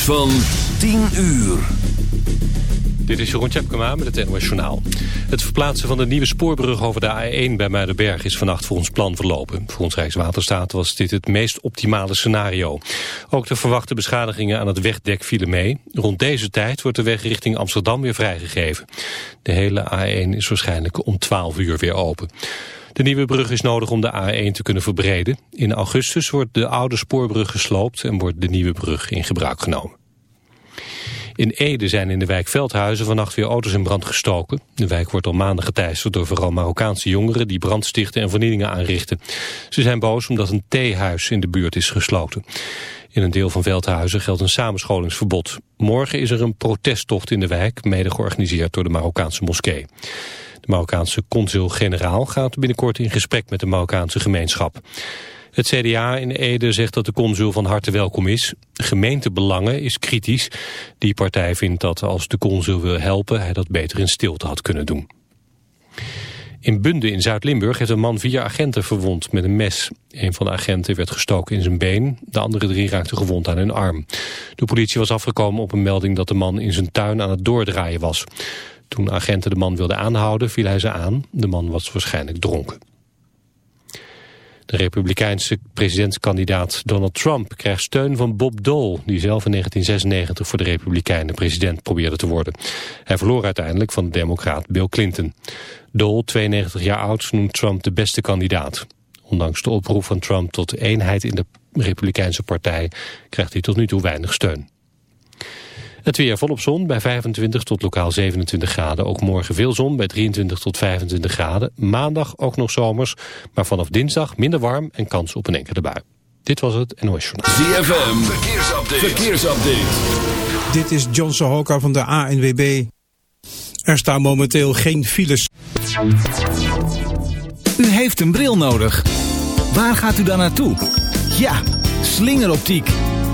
van 10 uur. Dit is Jeroen Tjepkema met het NOS Journaal. Het verplaatsen van de nieuwe spoorbrug over de A1 bij Muidenberg is vannacht voor ons plan verlopen. Volgens Rijkswaterstaat was dit het meest optimale scenario. Ook de verwachte beschadigingen aan het wegdek vielen mee. Rond deze tijd wordt de weg richting Amsterdam weer vrijgegeven. De hele A1 is waarschijnlijk om 12 uur weer open. De nieuwe brug is nodig om de A1 te kunnen verbreden. In augustus wordt de oude spoorbrug gesloopt en wordt de nieuwe brug in gebruik genomen. In Ede zijn in de wijk Veldhuizen vannacht weer auto's in brand gestoken. De wijk wordt al maanden geteisterd door vooral Marokkaanse jongeren... die brand stichten en vernielingen aanrichten. Ze zijn boos omdat een theehuis in de buurt is gesloten. In een deel van Veldhuizen geldt een samenscholingsverbod. Morgen is er een protesttocht in de wijk, mede georganiseerd door de Marokkaanse moskee. Marokkaanse consul-generaal gaat binnenkort in gesprek met de Marokkaanse gemeenschap. Het CDA in Ede zegt dat de consul van harte welkom is. Gemeentebelangen is kritisch. Die partij vindt dat als de consul wil helpen... hij dat beter in stilte had kunnen doen. In Bunde in Zuid-Limburg heeft een man vier agenten verwond met een mes. Een van de agenten werd gestoken in zijn been. De andere drie raakten gewond aan hun arm. De politie was afgekomen op een melding dat de man in zijn tuin aan het doordraaien was. Toen agenten de man wilden aanhouden, viel hij ze aan. De man was waarschijnlijk dronken. De republikeinse presidentskandidaat Donald Trump krijgt steun van Bob Dole... die zelf in 1996 voor de republikeinen president probeerde te worden. Hij verloor uiteindelijk van de democraat Bill Clinton. Dole, 92 jaar oud, noemt Trump de beste kandidaat. Ondanks de oproep van Trump tot eenheid in de republikeinse partij... krijgt hij tot nu toe weinig steun. Het weer volop zon bij 25 tot lokaal 27 graden. Ook morgen veel zon bij 23 tot 25 graden. Maandag ook nog zomers, maar vanaf dinsdag minder warm en kans op een enkele bui. Dit was het NOS Journaal. ZFM, verkeersupdate. verkeersupdate. Dit is John Sohoka van de ANWB. Er staan momenteel geen files. U heeft een bril nodig. Waar gaat u dan naartoe? Ja, slingeroptiek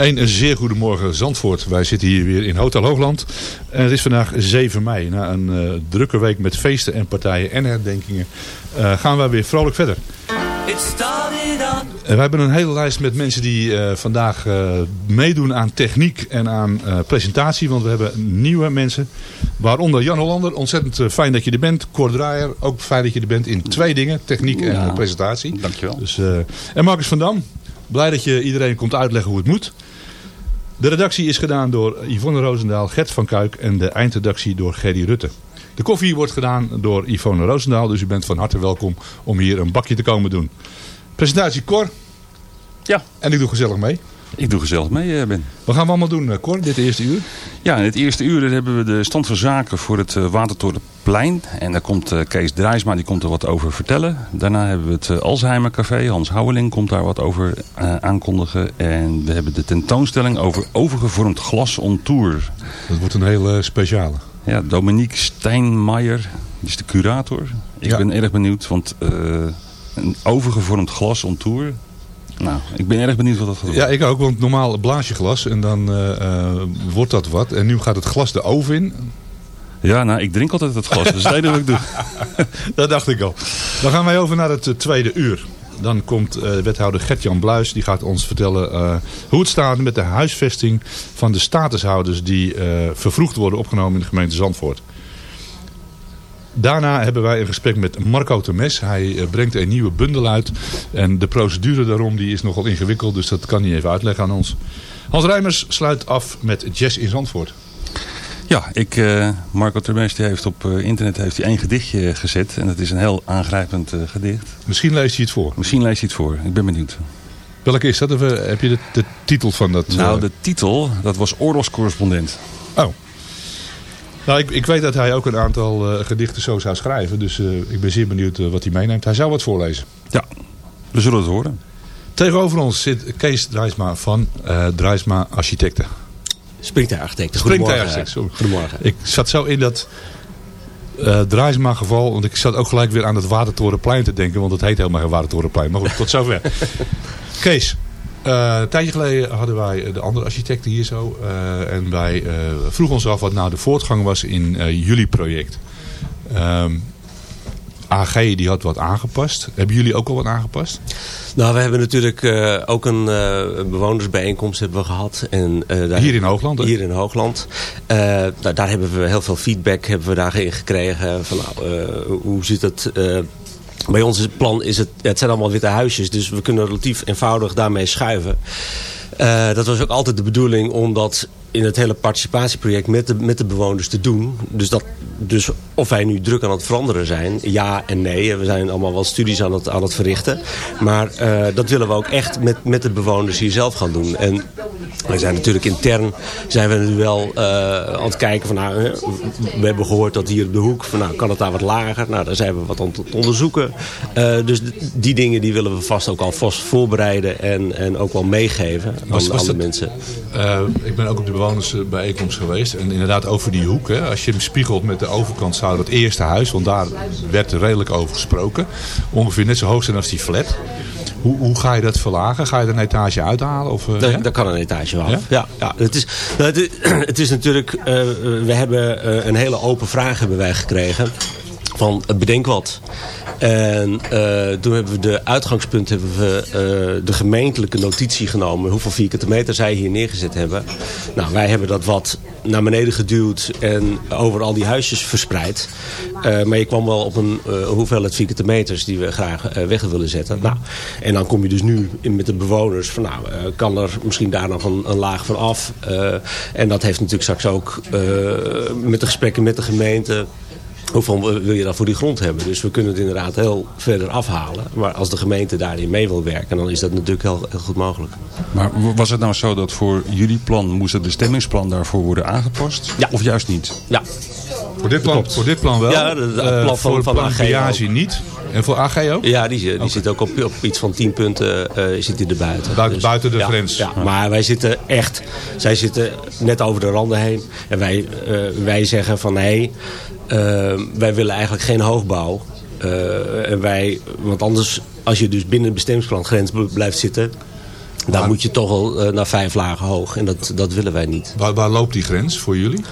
Een, zeer goedemorgen Zandvoort. Wij zitten hier weer in Hotel Hoogland. En het is vandaag 7 mei. Na een uh, drukke week met feesten en partijen en herdenkingen uh, gaan wij weer vrolijk verder. En we hebben een hele lijst met mensen die uh, vandaag meedoen aan techniek en aan presentatie. Want we hebben nieuwe mensen. Waaronder Jan Hollander. Ontzettend fijn dat je er bent. Cor Draaier. Ook fijn dat je er bent in twee dingen. Techniek en ja, presentatie. Dankjewel. Dus, en Marcus van Dam. Blij dat je iedereen komt uitleggen hoe het moet. De redactie is gedaan door Yvonne Roosendaal, Gert van Kuik en de eindredactie door Gerry Rutte. De koffie wordt gedaan door Yvonne Roosendaal, dus u bent van harte welkom om hier een bakje te komen doen. Presentatie Cor. Ja. En ik doe gezellig mee. Ik doe gezellig mee, Ben. Wat gaan we allemaal doen, Cor, dit eerste uur? Ja, in het eerste uur hebben we de stand van zaken voor het Watertorenplein. En daar komt Kees Drijsma, die komt er wat over vertellen. Daarna hebben we het Alzheimer Café. Hans Houweling komt daar wat over aankondigen. En we hebben de tentoonstelling over overgevormd glas on tour. Dat wordt een hele speciale. Ja, Dominique Steinmeijer, die is de curator. Ik ja. ben erg benieuwd, want uh, een overgevormd glas on tour... Nou, ik ben erg benieuwd wat dat gaat worden. Ja, ik ook, want normaal blaas je glas en dan uh, uh, wordt dat wat. En nu gaat het glas de oven in. Ja, nou, ik drink altijd het glas. Dat is het enige wat ik doe. dat dacht ik al. Dan gaan wij over naar het uh, tweede uur. Dan komt wethouder Gert-Jan Bluis. Die gaat ons vertellen hoe het staat met de huisvesting van de statushouders die vervroegd worden opgenomen in de gemeente Zandvoort. Daarna hebben wij een gesprek met Marco Temes. Hij uh, brengt een nieuwe bundel uit. En de procedure daarom die is nogal ingewikkeld. Dus dat kan hij even uitleggen aan ons. Hans Rijmers sluit af met Jazz in Zandvoort. Ja, ik, uh, Marco Temes die heeft op uh, internet heeft hij één gedichtje gezet. En dat is een heel aangrijpend gedicht. Misschien leest hij het voor. Misschien leest hij het voor. Ik ben benieuwd. Welke is dat? Of, heb je de, de, titel van dat? Nou, de titel, dat was Oorlogscorrespondent. Oh. Nou, ik, ik, weet dat hij ook een aantal uh, gedichten zo zou schrijven. Dus uh, ik ben zeer benieuwd uh, wat hij meeneemt. Hij zou wat voorlezen. Ja, we zullen het horen. Tegenover ons zit Kees Drijsma van Drijsma Architecten. Springtuigarchitecten. Springtuigarchitecten, Goedemorgen. Ik zat zo in dat Drijsma geval. Want ik zat ook gelijk weer aan het Watertorenplein te denken. Want het heet helemaal geen Watertorenplein. Maar goed, tot zover. Kees, uh, een tijdje geleden hadden wij de andere architecten hier zo. Uh, en wij uh, vroegen ons af wat nou de voortgang was in jullie project. Um, AG die had wat aangepast. Hebben jullie ook al wat aangepast? Nou, we hebben natuurlijk uh, ook een uh, bewonersbijeenkomst hebben we gehad. En, uh, daar hier in Hoogland? Hè? Hier in Hoogland. Nou, daar hebben we heel veel feedback hebben we daarin gekregen. Van, hoe zit het... Bij ons plan is het, het zijn allemaal witte huisjes, dus we kunnen relatief eenvoudig daarmee schuiven. Uh, dat was ook altijd de bedoeling om dat in het hele participatieproject met de, met de bewoners te doen. Dus, dat, dus of wij nu druk aan het veranderen zijn, ja en nee. We zijn allemaal wel studies aan het, aan het verrichten. Maar uh, dat willen we ook echt met, met de bewoners hier zelf gaan doen. En we zijn natuurlijk intern zijn we nu wel uh, aan het kijken van nou, we hebben gehoord dat hier op de hoek, van nou kan het daar wat lager? Nou, daar zijn we wat aan het onderzoeken. Uh, dus die dingen die willen we vast ook al vast voorbereiden en, en ook wel meegeven was, aan was alle dat, mensen. Uh, ik ben ook op de bewonersbijeenkomst geweest. En inderdaad over die hoek. Hè, als je hem spiegelt met de overkant zou dat eerste huis. Want daar werd er redelijk over gesproken. Ongeveer net zo hoog zijn als die flat. Hoe, hoe ga je dat verlagen? Ga je er een etage uithalen? Of, uh, ja? daar kan een etage af. Ja? Ja, ja. Het, is, het, is, natuurlijk... Uh, we hebben uh, een hele open vraag hebben wij gekregen. Van bedenk wat. En uh, toen hebben we de uitgangspunt hebben we uh, de gemeentelijke notitie genomen. Hoeveel vierkante meter zij hier neergezet hebben. Nou, wij hebben dat wat naar beneden geduwd en over al die huisjes verspreid. Uh, maar je kwam wel op een hoeveelheid vierkante meters die we graag weg willen zetten. Nou, en dan kom je dus nu in met de bewoners van nou, kan er misschien daar nog een laag van af. en dat heeft natuurlijk straks ook met de gesprekken met de gemeente hoeveel wil je dan voor die grond hebben. Dus we kunnen het inderdaad heel verder afhalen. Maar als de gemeente daarin mee wil werken, dan is dat natuurlijk heel, heel goed mogelijk. Maar was het nou zo dat voor jullie plan moest het bestemmingsplan daarvoor worden aangepast? Ja. Of juist niet? Ja. Voor dit plan, voor dit plan wel. Ja, het plan van, uh, voor van plan AG Biagi niet. En voor AG ook? Ja, die, die okay. zit ook op, op iets van 10 punten uh, zit er buiten. Buiten, dus, buiten de ja, grens. Ja, maar wij zitten echt, zij zitten net over de randen heen. En wij, uh, wij zeggen van hé, hey, wij willen eigenlijk geen hoogbouw. En wij, want anders, als je dus binnen de bestemmingsplanngrens blijft zitten... daar moet je toch wel naar vijf lagen hoog. En dat, dat willen wij niet. Waar, waar loopt die grens voor jullie?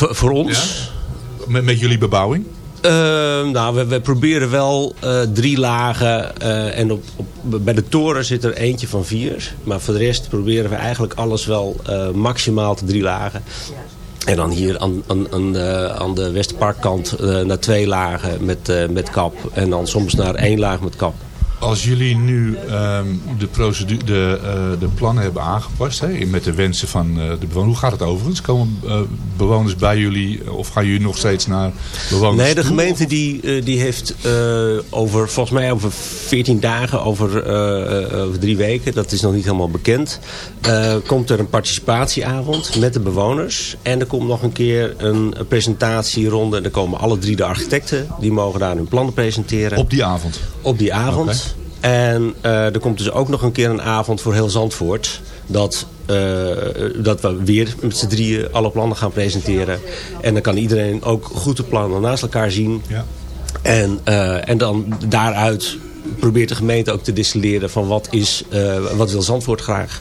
Voor, voor ons? Met, met jullie bebouwing? Uh, nou, we, we, proberen wel uh, drie lagen. Uh, en op, op, bij de toren zit er eentje van vier. Maar voor de rest proberen we eigenlijk alles wel maximaal te drie lagen. En dan hier aan, aan, aan, de, aan de Westerparkkant naar twee lagen met, met kap. En dan soms naar één laag met kap. Als jullie nu um, de, procedure, de, uh, de plannen hebben aangepast hè, met de wensen van uh, de bewoners. Hoe gaat het overigens? Komen uh, bewoners bij jullie of gaan jullie nog steeds naar bewoners Nee, de gemeente die, die heeft over, volgens mij over 14 dagen, over, over drie weken, dat is nog niet helemaal bekend, komt er een participatieavond met de bewoners. En er komt nog een keer een presentatieronde. En er komen alle drie de architecten, die mogen daar hun plannen presenteren. Op die avond? Op die avond. Okay. En uh, er komt dus ook nog een keer een avond voor heel Zandvoort. Dat, uh, dat we weer met z'n drieën alle plannen gaan presenteren. En dan kan iedereen ook goed de plannen naast elkaar zien. Ja. En, uh, en dan daaruit probeert de gemeente ook te distilleren van wat, is, wat wil Zandvoort graag.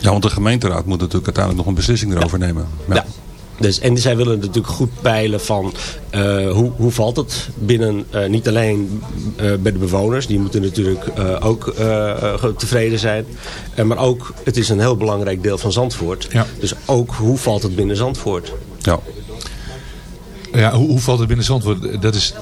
Ja, want de gemeenteraad moet natuurlijk uiteindelijk nog een beslissing erover ja. nemen. Ja. ja. Dus, en zij willen natuurlijk goed peilen van uh, hoe, hoe valt het binnen, uh, niet alleen uh, bij de bewoners, die moeten natuurlijk ook tevreden zijn. maar ook, het is een heel belangrijk deel van Zandvoort. Ja. Dus ook, hoe valt het binnen Zandvoort? Ja. Ja, hoe, hoe valt het binnen Zandvoort? Dat is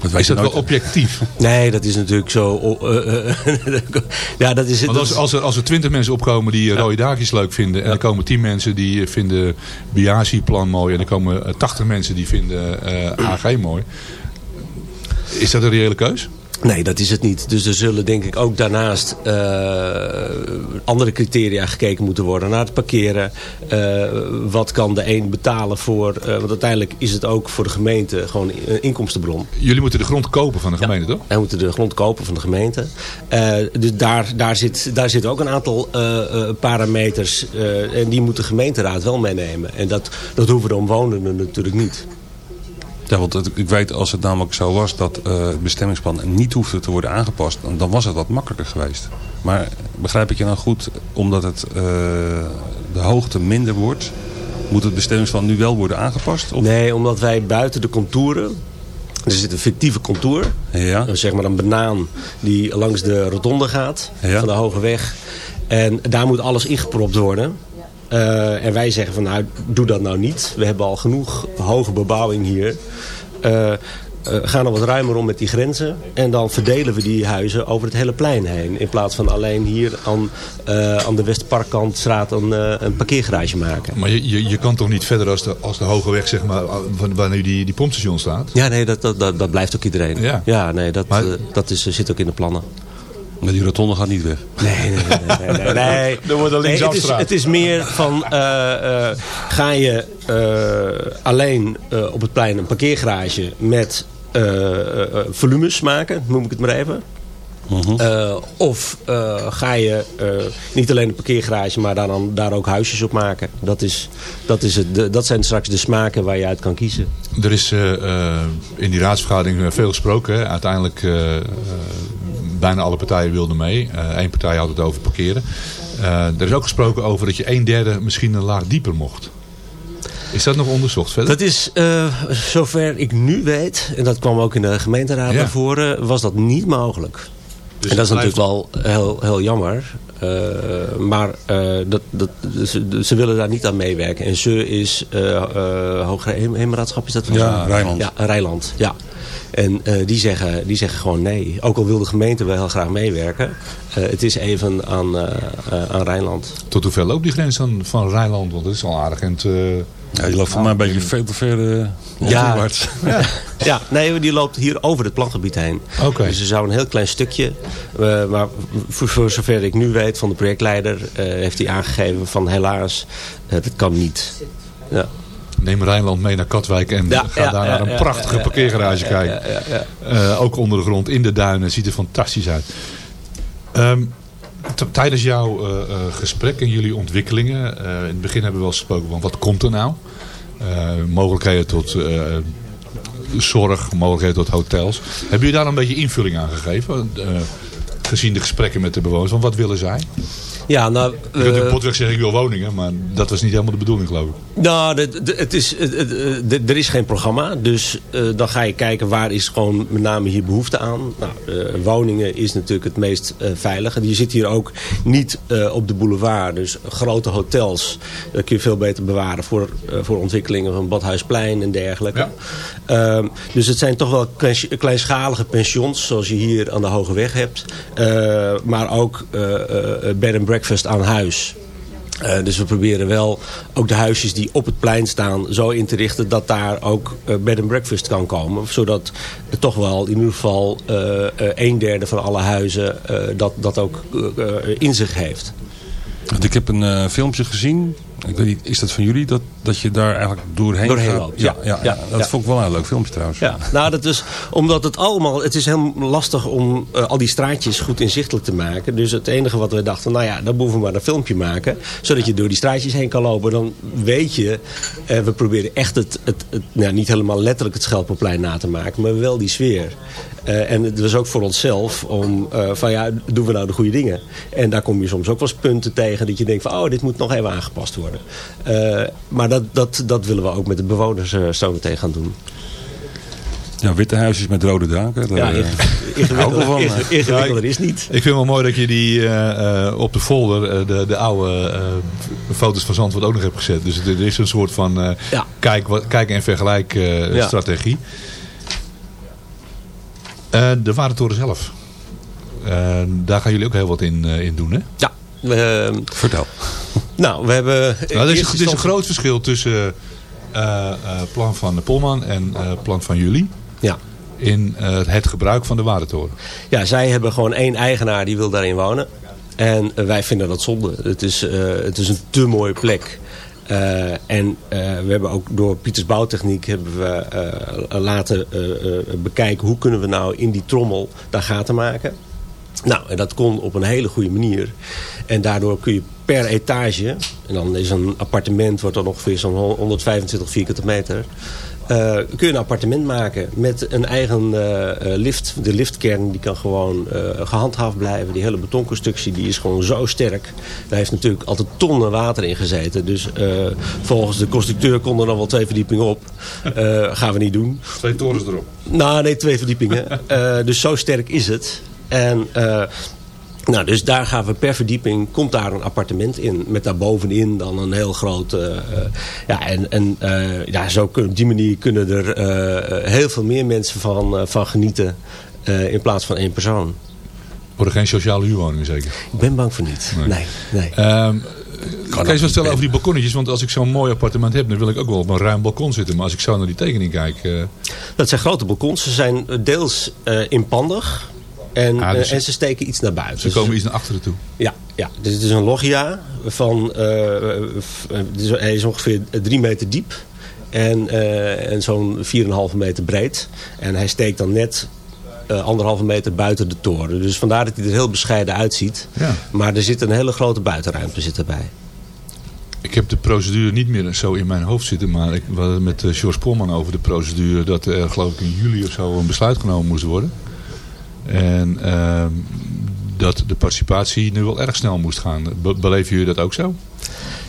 Dat is dat wel objectief? Nee, dat is natuurlijk zo... Uh, uh, ja, dat is, Want als, als, er, als er twintig mensen opkomen die rode daakjes leuk vinden... en er komen tien mensen die vinden Biasi-plan mooi... en er komen tachtig mensen die vinden AG mooi... Is dat een reële keus? Nee, dat is het niet. Dus er zullen denk ik ook daarnaast uh, andere criteria gekeken moeten worden. Naar het parkeren. Uh, wat kan de een betalen voor... Uh, want uiteindelijk is het ook voor de gemeente gewoon een inkomstenbron. Jullie moeten de grond kopen van de gemeente, ja, toch? wij moeten de grond kopen van de gemeente. dus daar, daar, zit, daar zit ook een aantal parameters. en die moet de gemeenteraad wel meenemen. En dat, dat hoeven de omwonenden natuurlijk niet. Ja, want het, ik weet als het namelijk zo was dat uh, het bestemmingsplan niet hoefde te worden aangepast, dan was het wat makkelijker geweest. Maar begrijp ik je nou goed, omdat het, uh, de hoogte minder wordt, moet het bestemmingsplan nu wel worden aangepast? Of? Nee, omdat wij buiten de contouren, er zit een fictieve contour, ja. zeg maar een banaan die langs de rotonde gaat, ja. van de Hoge Weg. En daar moet alles ingepropt worden. Uh, en wij zeggen van nou, doe dat nou niet. We hebben al genoeg hoge bebouwing hier. Uh, uh, gaan er wat ruimer om met die grenzen. En dan verdelen we die huizen over het hele plein heen. In plaats van alleen hier aan, aan de Westparkkantstraat een, een parkeergarage maken. Maar je, je, je kan toch niet verder als de, als de Hoge Weg, zeg maar, waar nu die, die pompstation staat? Ja, nee, dat, dat, dat, dat blijft ook iedereen. Ja, ja nee, dat, maar, dat is, zit ook in de plannen. Maar die rotonde gaat niet weg. Nee, nee, nee. nee, nee, nee. Er wordt een nee, het, is, het is meer van, uh, uh, ga je uh, alleen op het plein een parkeergarage met volumes maken, noem ik het maar even. Uh -huh. uh, of uh, ga je uh, niet alleen een parkeergarage, maar daar, dan, daar ook huisjes op maken. Dat, is, dat, is het, de, dat zijn straks de smaken waar je uit kan kiezen. Er is in die raadsvergadering veel gesproken. Hè? Uiteindelijk bijna alle partijen wilden mee. Eén partij had het over parkeren. er is ook gesproken over dat je een derde misschien een laag dieper mocht. Is dat nog onderzocht verder? Dat is, uh, zover ik nu weet, en dat kwam ook in de gemeenteraad Ja. naar voren, was dat niet mogelijk. Dus en dat is blijft- natuurlijk wel heel, heel jammer. Uh, maar uh, dat, dat, ze, ze willen daar niet aan meewerken. En ze is uh, Hoger Heem- Heemraadschap, is dat volgens Ja? Rijnland. Ja, Rijnland, ja. En die, zeggen, die zeggen gewoon nee. Ook al wil de gemeente wel heel graag meewerken. Het is even aan, aan Rijnland. Tot hoeveel loopt die grens dan van Rijnland? Want dat is al aardig. En het, Ja, die loopt voor mij een beetje veel te ver uh, Ja. ja. Ja, nee, die loopt hier over het plangebied heen. Oké. Dus er zou een heel klein stukje, uh, maar voor, voor zover ik nu weet van de projectleider, uh, heeft hij aangegeven van helaas, uh, dat kan niet. Ja. Neem Rijnland mee naar Katwijk en Ja, ga ja, daar ja, naar een ja, prachtige ja, parkeergarage ja, kijken. ja, ja, ja. Uh, ook onder de grond, in de duinen. Ziet er fantastisch uit. Um, tijdens jouw uh, uh, gesprek en jullie ontwikkelingen. in het begin hebben we wel gesproken van wat komt er nou? mogelijkheden tot zorg, mogelijkheden tot hotels. Hebben jullie daar een beetje invulling aan gegeven? gezien de gesprekken met de bewoners. Want wat willen zij? Ja, nou... Je kunt natuurlijk potweg zeggen ik wil woningen. Maar dat was niet helemaal de bedoeling geloof ik. Nou, het is, er is geen programma. Dus uh, dan ga je kijken waar is gewoon met name hier behoefte aan. Nou, woningen is natuurlijk het meest veilige. Je zit hier ook niet op de boulevard. Dus grote hotels. Dat kun je veel beter bewaren voor, voor ontwikkelingen van Badhuisplein en dergelijke. Ja. Ehm, dus het zijn toch wel kleinschalige pensions. Zoals je hier aan de Hoge Weg hebt. maar ook bed and breakfast aan huis. Uh, dus we proberen wel ook de huisjes die op het plein staan zo in te richten dat daar ook uh, bed and breakfast kan komen. Zodat het toch wel in ieder geval uh, een derde van alle huizen dat, dat ook in zich heeft. Ik heb een filmpje gezien ik weet niet, is dat van jullie dat, dat je daar eigenlijk doorheen, doorheen gaat? loopt? Ja, ja, ja, dat vond ik wel een leuk filmpje trouwens. Ja, nou dat is omdat het allemaal, het is heel lastig om uh, al die straatjes goed inzichtelijk te maken. Dus het enige wat we dachten, nou ja, dan moeten we maar een filmpje maken. Zodat je door die straatjes heen kan lopen. Dan weet je, uh, we proberen echt het, het, het nou, niet helemaal letterlijk het Schelpenplein na te maken. Maar wel die sfeer. Uh, en het was ook voor onszelf om uh, van ja, doen we nou de goede dingen? En daar kom je soms ook wel eens punten tegen dat je denkt van oh, dit moet nog even aangepast worden. Uh, maar dat, dat, dat willen we ook met de bewoners zo meteen gaan doen. Ja, witte huisjes met rode daken. Ja, ingewikkelder, ingewikkelder is niet. Ik vind het wel mooi dat je die uh, op de folder, uh, de, de oude uh, foto's van Zandvoort ook nog hebt gezet. Dus er is een soort van ja. kijk, wat, kijk en vergelijk ja. strategie. Uh, de Warentoren zelf. Uh, daar gaan jullie ook heel wat in, uh, in doen, hè? Ja. Vertel. Nou, we hebben... Nou, er is, er is een groot verschil tussen plan van Polman en plan van jullie. Ja. In het gebruik van de Warentoren. Ja, zij hebben gewoon één eigenaar die wil daarin wonen. En wij vinden dat zonde. Het is, het is een te mooie plek. Uh, en uh, we hebben ook door Pieters Bouwtechniek hebben we uh, laten bekijken hoe kunnen we nou in die trommel daar gaten maken. Nou, en dat kon op een hele goede manier. En daardoor kun je per etage, en dan is een appartement wordt dan ongeveer zo'n 125 vierkante meter. Uh, kun je een appartement maken met een eigen uh, lift. De liftkern die kan gewoon uh, gehandhaafd blijven. Die hele betonconstructie die is gewoon zo sterk. Daar heeft natuurlijk altijd tonnen water in gezeten. Dus volgens de constructeur kon er dan wel twee verdiepingen op. gaan we niet doen. Twee torens erop? Nou nee, twee verdiepingen. dus zo sterk is het. En nou, dus daar gaan we per verdieping, komt daar een appartement in. Met daarbovenin dan een heel groot... Uh, ja, en, en uh, ja, zo kun, op die manier kunnen er uh, heel veel meer mensen van, van genieten. in plaats van één persoon. Worden geen sociale huurwoningen zeker? Ik ben bang voor niet. Nee. nee, nee. Um, kan je eens wat stellen over die balkonnetjes? Want als ik zo'n mooi appartement heb, dan wil ik ook wel op een ruim balkon zitten. Maar als ik zo naar die tekening kijk... Dat zijn grote balkons. Ze zijn deels inpandig. En, ah, dus uh, en ze steken iets naar buiten. Ze komen iets naar achteren toe. Ja, ja. dus het is een loggia van, uh, hij is ongeveer drie meter diep. En, en zo'n 4,5 meter breed. En hij steekt dan net uh, anderhalve meter buiten de toren. Dus vandaar dat hij er heel bescheiden uitziet. Ja. Maar er zit een hele grote buitenruimte zit erbij. Ik heb de procedure niet meer zo in mijn hoofd zitten. Maar ik was met uh, George Polman over de procedure. Dat er geloof ik in juli of zo een besluit genomen moest worden. En uh, dat de participatie nu wel erg snel moest gaan. Be beleven jullie dat ook zo?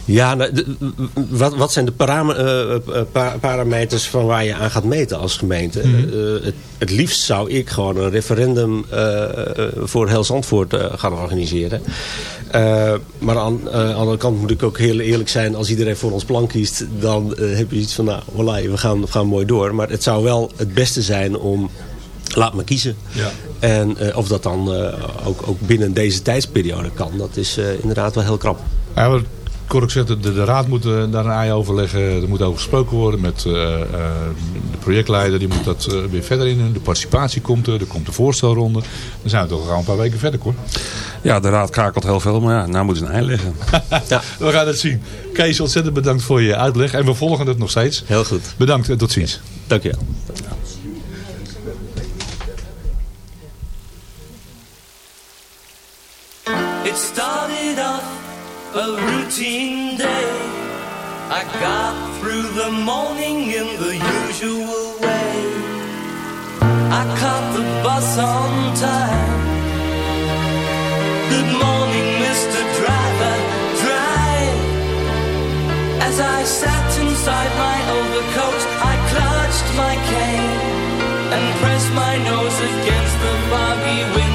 Ja, nou, de, wat, wat zijn de param uh, parameters van waar je aan gaat meten als gemeente? Mm -hmm. uh, het, het, liefst zou ik gewoon een referendum voor heel Zandvoort gaan organiseren. maar aan, aan de andere kant moet ik ook heel eerlijk zijn. Als iedereen voor ons plan kiest, dan heb je iets van, nou, voilà, we gaan, we gaan mooi door. Maar het zou wel het beste zijn om laat me kiezen. Ja. En uh, of dat dan uh, ook, ook binnen deze tijdsperiode kan, dat is uh, inderdaad wel heel krap. Ja, wat Kork zegt, de, de raad moet daar een ei over leggen. Er moet over gesproken worden met de projectleider. Die moet dat weer verder in. De participatie komt er, er komt de voorstelronde. Dan zijn we toch al een paar weken verder, hoor. Ja, de raad kakelt heel veel, maar ja, nou moeten ze een ei leggen. ja. We gaan het zien. Kees, ontzettend bedankt voor je uitleg. En we volgen het nog steeds. Heel goed. Bedankt en tot ziens. Dank je wel. A routine day. I got through the morning in the usual way. I caught the bus on time. Good morning, Mr. Driver. Drive. As I sat inside my overcoat, I clutched my cane and pressed my nose against the foggy window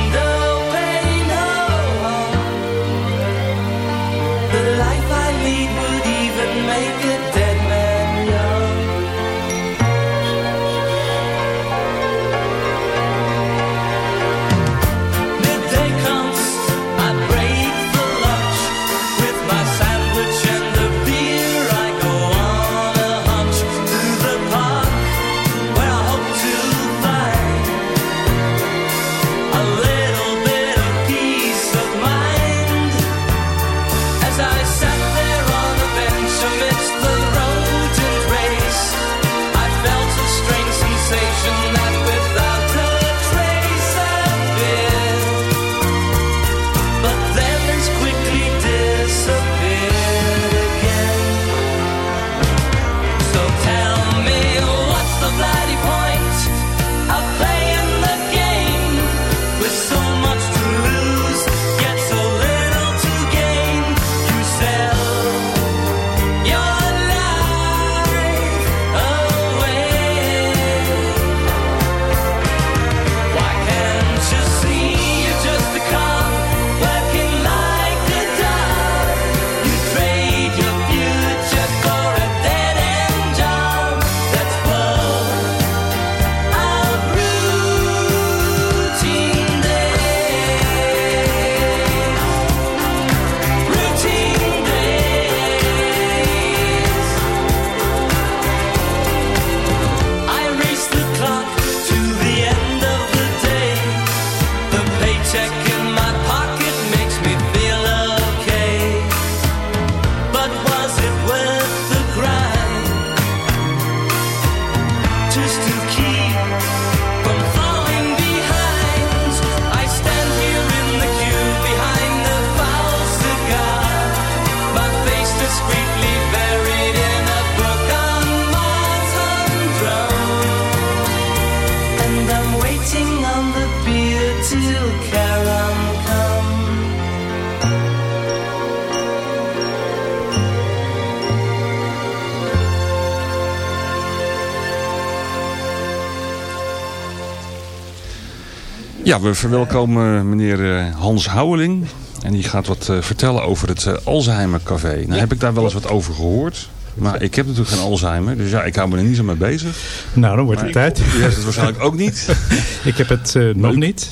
Ja, we verwelkomen meneer eh, Hans Houweling. En die gaat wat eh, vertellen over het eh, Alzheimer Café. Nou heb ik daar wel eens wat over gehoord. Maar ik heb natuurlijk geen Alzheimer. Dus ja, ik hou me er niet zo mee bezig. Nou, dan wordt het tijd. U heeft het waarschijnlijk ook niet. ik heb het nog niet.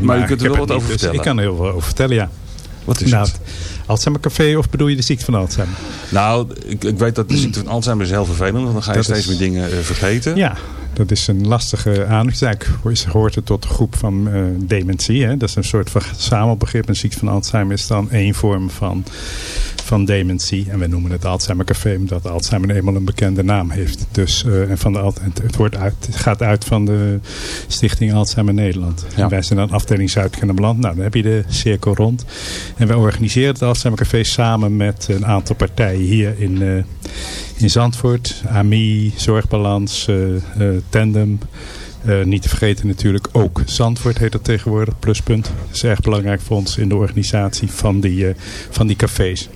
Maar u kunt er wel wat over dus vertellen. Ik kan er heel veel over vertellen, ja. Wat is nou, het? Alzheimer Café of bedoel je de ziekte van Alzheimer? Nou, ik, ik weet dat de ziekte van Alzheimer is heel vervelend. Want dan ga je Dat steeds is- meer dingen vergeten. Ja, dat is een lastige aandacht. Hoort het tot de groep van eh, dementie. Hè? Dat is een soort van verzamelbegrip. Een ziekte van Alzheimer is dan één vorm van, van dementie. En we noemen het Alzheimer Café omdat Alzheimer eenmaal een bekende naam heeft. Dus, eh, en van de, het, wordt uit, het gaat uit van de Stichting Alzheimer Nederland. En wij zijn dan afdeling Zuid-Kennemerland. Nou, dan heb je de cirkel rond. En wij organiseren het Alzheimer Café samen met een aantal partijen hier in, eh, in Zandvoort. AMI, Zorgbalans, eh, Tandem. Niet te vergeten natuurlijk ook Zandvoort heet dat tegenwoordig, pluspunt. Dat is erg belangrijk voor ons in de organisatie van die, van die cafés.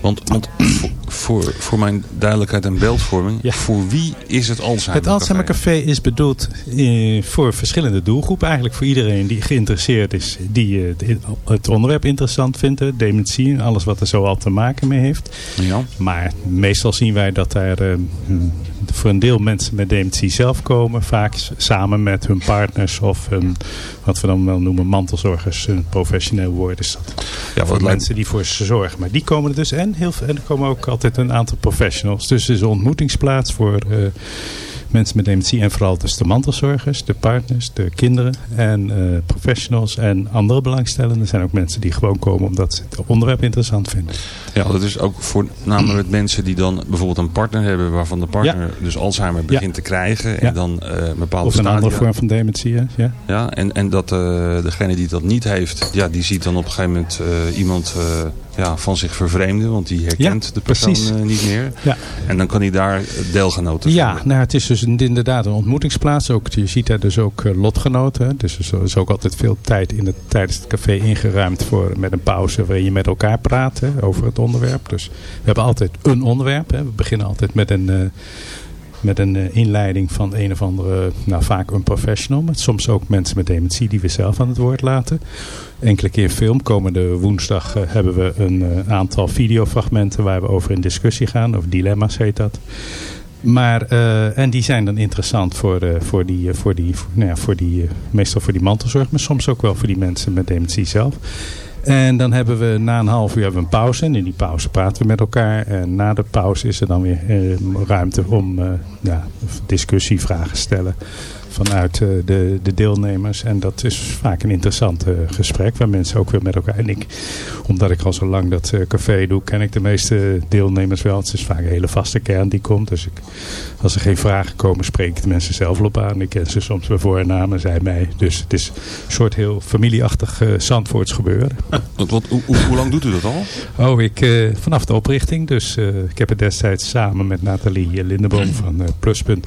Want, want voor, voor, mijn duidelijkheid en beeldvorming. Voor wie is het Alzheimer Het Alzheimer Café is bedoeld eh, voor verschillende doelgroepen. Eigenlijk voor iedereen die geïnteresseerd is. Die eh, het- onderwerp interessant vindt. Dementie en alles wat er zo al te maken mee heeft. Ja. Maar meestal zien wij dat daar eh, voor een deel mensen met dementie zelf komen. Vaak samen met hun partners of hun, wat we dan wel noemen mantelzorgers. Een professioneel woord is dat. Ja, voor mensen die voor ze zorgen. Maar die komen er dus en, heel, veel- en er komen ook altijd een aantal professionals. Dus het is een ontmoetingsplaats voor eh, mensen met dementie. En vooral dus de mantelzorgers, de partners, de kinderen en eh, professionals en andere belangstellenden. Er zijn ook mensen die gewoon komen omdat ze het onderwerp interessant vinden. Ja, dat is ook voornamelijk mensen die dan bijvoorbeeld een partner hebben waarvan de partner dus Alzheimer begint te krijgen. En Ja. dan eh, een bepaalde Of een stadia. andere vorm van dementie, hè? ja. Ja, en, en dat eh, degene die dat niet heeft, ja, die ziet dan op een gegeven moment iemand ja, van zich vervreemden. Want die herkent Ja, de persoon precies. eh, niet meer. Ja. En dan kan hij daar deelgenoten Ja, vinden. nou, het is dus inderdaad een ontmoetingsplaats. Ook, je ziet daar dus ook eh, lotgenoten. Dus er is ook altijd veel tijd in het, tijdens het café ingeruimd voor, met een pauze waarin je met elkaar praat hè, over het onderwerp. Dus we hebben altijd een onderwerp. Hè. We beginnen altijd met een, eh, met een eh, inleiding van een of andere, nou vaak een professional. Maar soms ook mensen met dementie die we zelf aan het woord laten. Enkele keer film. Komende woensdag eh, hebben we een eh, aantal videofragmenten waar we over in discussie gaan. Over dilemma's heet dat. Maar, en die zijn dan interessant voor, voor die, voor die, nou ja, voor die meestal voor die mantelzorg, maar soms ook wel voor die mensen met dementie zelf. En dan hebben we na een half uur hebben we een pauze. En in die pauze praten we met elkaar. En na de pauze is er dan weer eh, ruimte om eh, ja, discussie, vragen stellen vanuit eh, de, de deelnemers. En dat is vaak een interessant eh, gesprek waar mensen ook weer met elkaar... En ik, omdat ik al zo lang dat eh, café doe, ken ik de meeste deelnemers wel. Het is vaak een hele vaste kern die komt. Dus ik, als er geen vragen komen, spreek ik de mensen zelf op aan. Ik ken ze soms bij voor en zij mij. Dus het is een soort heel familieachtig Zandvoorts gebeuren. Wat, wat, hoe, hoe lang doet u dat al? Oh, ik, uh, vanaf de oprichting. Dus uh, ik heb het destijds samen met Nathalie Lindeboom van uh, Pluspunt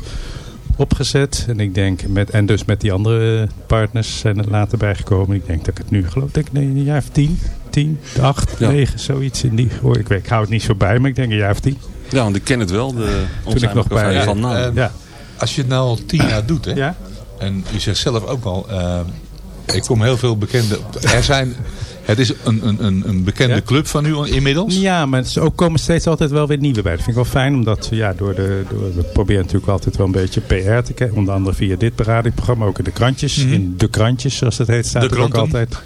opgezet. En ik denk, met, en dus met die andere partners zijn er later bijgekomen. Ik denk dat ik het nu geloof, ik nee, een jaar of tien, tien, acht, ja. negen, zoiets in die. Oh, ik, weet, ik hou het niet zo bij, maar ik denk een jaar of tien. Ja, want ik ken het wel. De, Toen ik nog bij van naam. Uh, ja. Als je het nou al tien jaar doet, hè? Ja. En u zegt zelf ook al, uh, ik kom heel veel bekende. Er zijn. Het is een, een, een bekende ja. club van u inmiddels? Ja, maar er ook komen steeds altijd wel weer nieuwe bij. Dat vind ik wel fijn, omdat ja, door de, door, we proberen natuurlijk altijd wel een beetje PR te krijgen. Onder andere via dit beradingprogramma, ook in de krantjes. Mhm. Mm -hmm. In de krantjes, zoals het heet, staat de er ook altijd.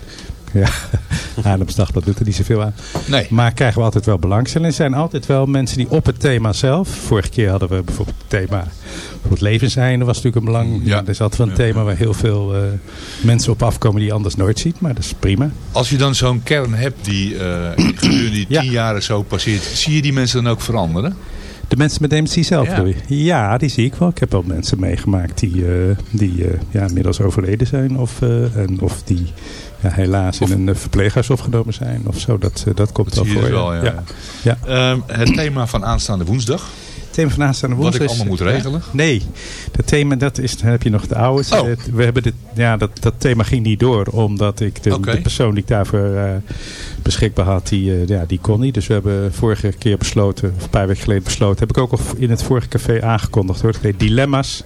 Ja, Haarlemsdag, dat doet er niet zoveel aan. Nee. Maar krijgen we altijd wel belangstelling. Er zijn altijd wel mensen die op het thema zelf... Vorige keer hadden we bijvoorbeeld het thema... Het levenseinde was natuurlijk een belang. Ja. Er is altijd wel een thema waar heel veel uh, mensen op afkomen die je anders nooit ziet. Maar dat is prima. Als je dan zo'n kern hebt die uh, gedurende die tien ja. jaren zo passeert... Zie je die mensen dan ook veranderen? De mensen met dementie zelf, ja. ja, die zie ik wel. Ik heb wel mensen meegemaakt die, uh, die ja, inmiddels overleden zijn. Of, en, of die ja, helaas of, in een verpleeghuis opgenomen zijn of zo. Dat, dat komt dat wel voor. Dus wel, ja. ja. ja. Uh, het thema van aanstaande woensdag. Het thema van aanstaande woensdag Wat ik allemaal moet regelen? Ja, nee, dat thema, dat is, dan heb je nog de oude. Oh. We hebben dit, ja, dat, dat thema ging niet door, omdat ik de, okay. de persoon die ik daarvoor uh, beschikbaar had, die, uh, ja, die kon niet. Dus we hebben vorige keer besloten, of een paar weken geleden besloten, heb ik ook al in het vorige café aangekondigd hoor. Het heet Dilemma's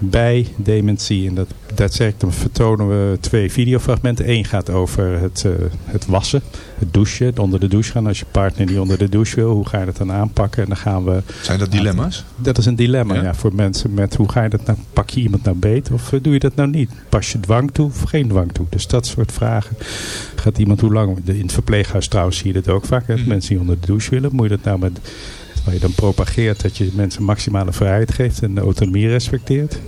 bij dementie. En dat, dat zeg ik, dan vertonen we twee videofragmenten. Eén gaat over het, uh, het wassen, het douchen, het onder de douche gaan. Als je partner niet onder de douche wil, hoe ga je dat dan aanpakken? En dan gaan we... Zijn dat dilemma's? Dat is een dilemma, ja. ja voor mensen met hoe ga je dat nou, pak je iemand nou beet of uh, doe je dat nou niet? Pas je dwang toe of geen dwang toe? Dus dat soort vragen. Gaat iemand hoe lang... In het verpleeghuis trouwens zie je dat ook vaak. Hè? Mhm. Mensen die onder de douche willen, moet je dat nou met waar je dan propageert dat je mensen maximale vrijheid geeft en de autonomie respecteert.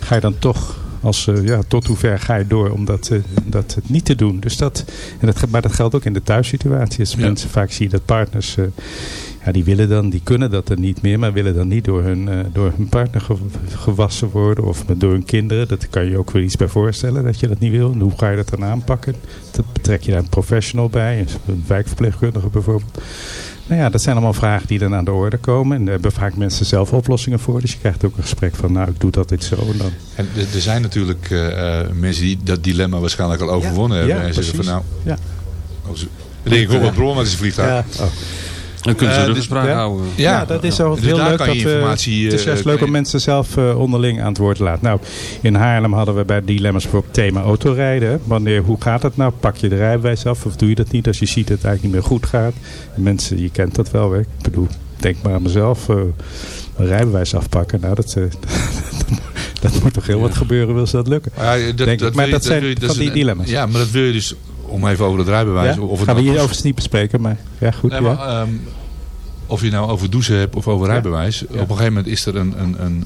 Ga je dan toch, als, uh, ja, tot hoe ver ga je door om dat, uh, dat niet te doen. Dus dat, en dat, maar dat geldt ook in de thuissituatie. Ja. mensen vaak zie je dat partners, uh, ja, die willen dan, die kunnen dat dan niet meer, maar willen dan niet door hun, door hun partner gewassen worden of door hun kinderen. Dat kan je ook weer iets bij voorstellen dat je dat niet wil. En hoe ga je dat dan aanpakken? Dat betrek je daar een professional bij, een wijkverpleegkundige bijvoorbeeld. Nou ja, dat zijn allemaal vragen die dan aan de orde komen. En daar hebben vaak mensen zelf oplossingen voor. Dus je krijgt ook een gesprek van, nou, ik doe dat dit zo. En, dan... en er zijn natuurlijk uh, mensen die dat dilemma waarschijnlijk al overwonnen ja, hebben. Ja, en zeggen van, nou... Ja. Ik denk, ik hoor wat bron, maar het is een vliegtuig. Ja. Oh. Dan kunnen ze uh, dus, ja. houden. Ja, ja, dat is ook dus heel leuk. Dat, we, het is juist leuk om mensen zelf uh, onderling aan het woord te laten. Nou, in Haarlem hadden we bij Dilemma's bijvoorbeeld thema autorijden. Wanneer, hoe gaat het nou? Pak je de rijbewijs af of doe je dat niet als je ziet dat het eigenlijk niet meer goed gaat? En mensen, je kent dat wel. Hè? Ik bedoel, denk maar aan mezelf. Uh, een rijbewijs afpakken. Nou, dat, dat moet toch heel ja. wat gebeuren wil ze dat lukken. Ja, dat, denk dat. Maar je, dat zijn je, van die dilemma's. Ja, maar dat wil je dus om even over het rijbewijs. Ja? Of het Gaan we hier over het niet bespreken, maar ja, goed. Nee, maar, ja. um, of je nou over douchen hebt of over rijbewijs. Op een gegeven moment is er een, een, een,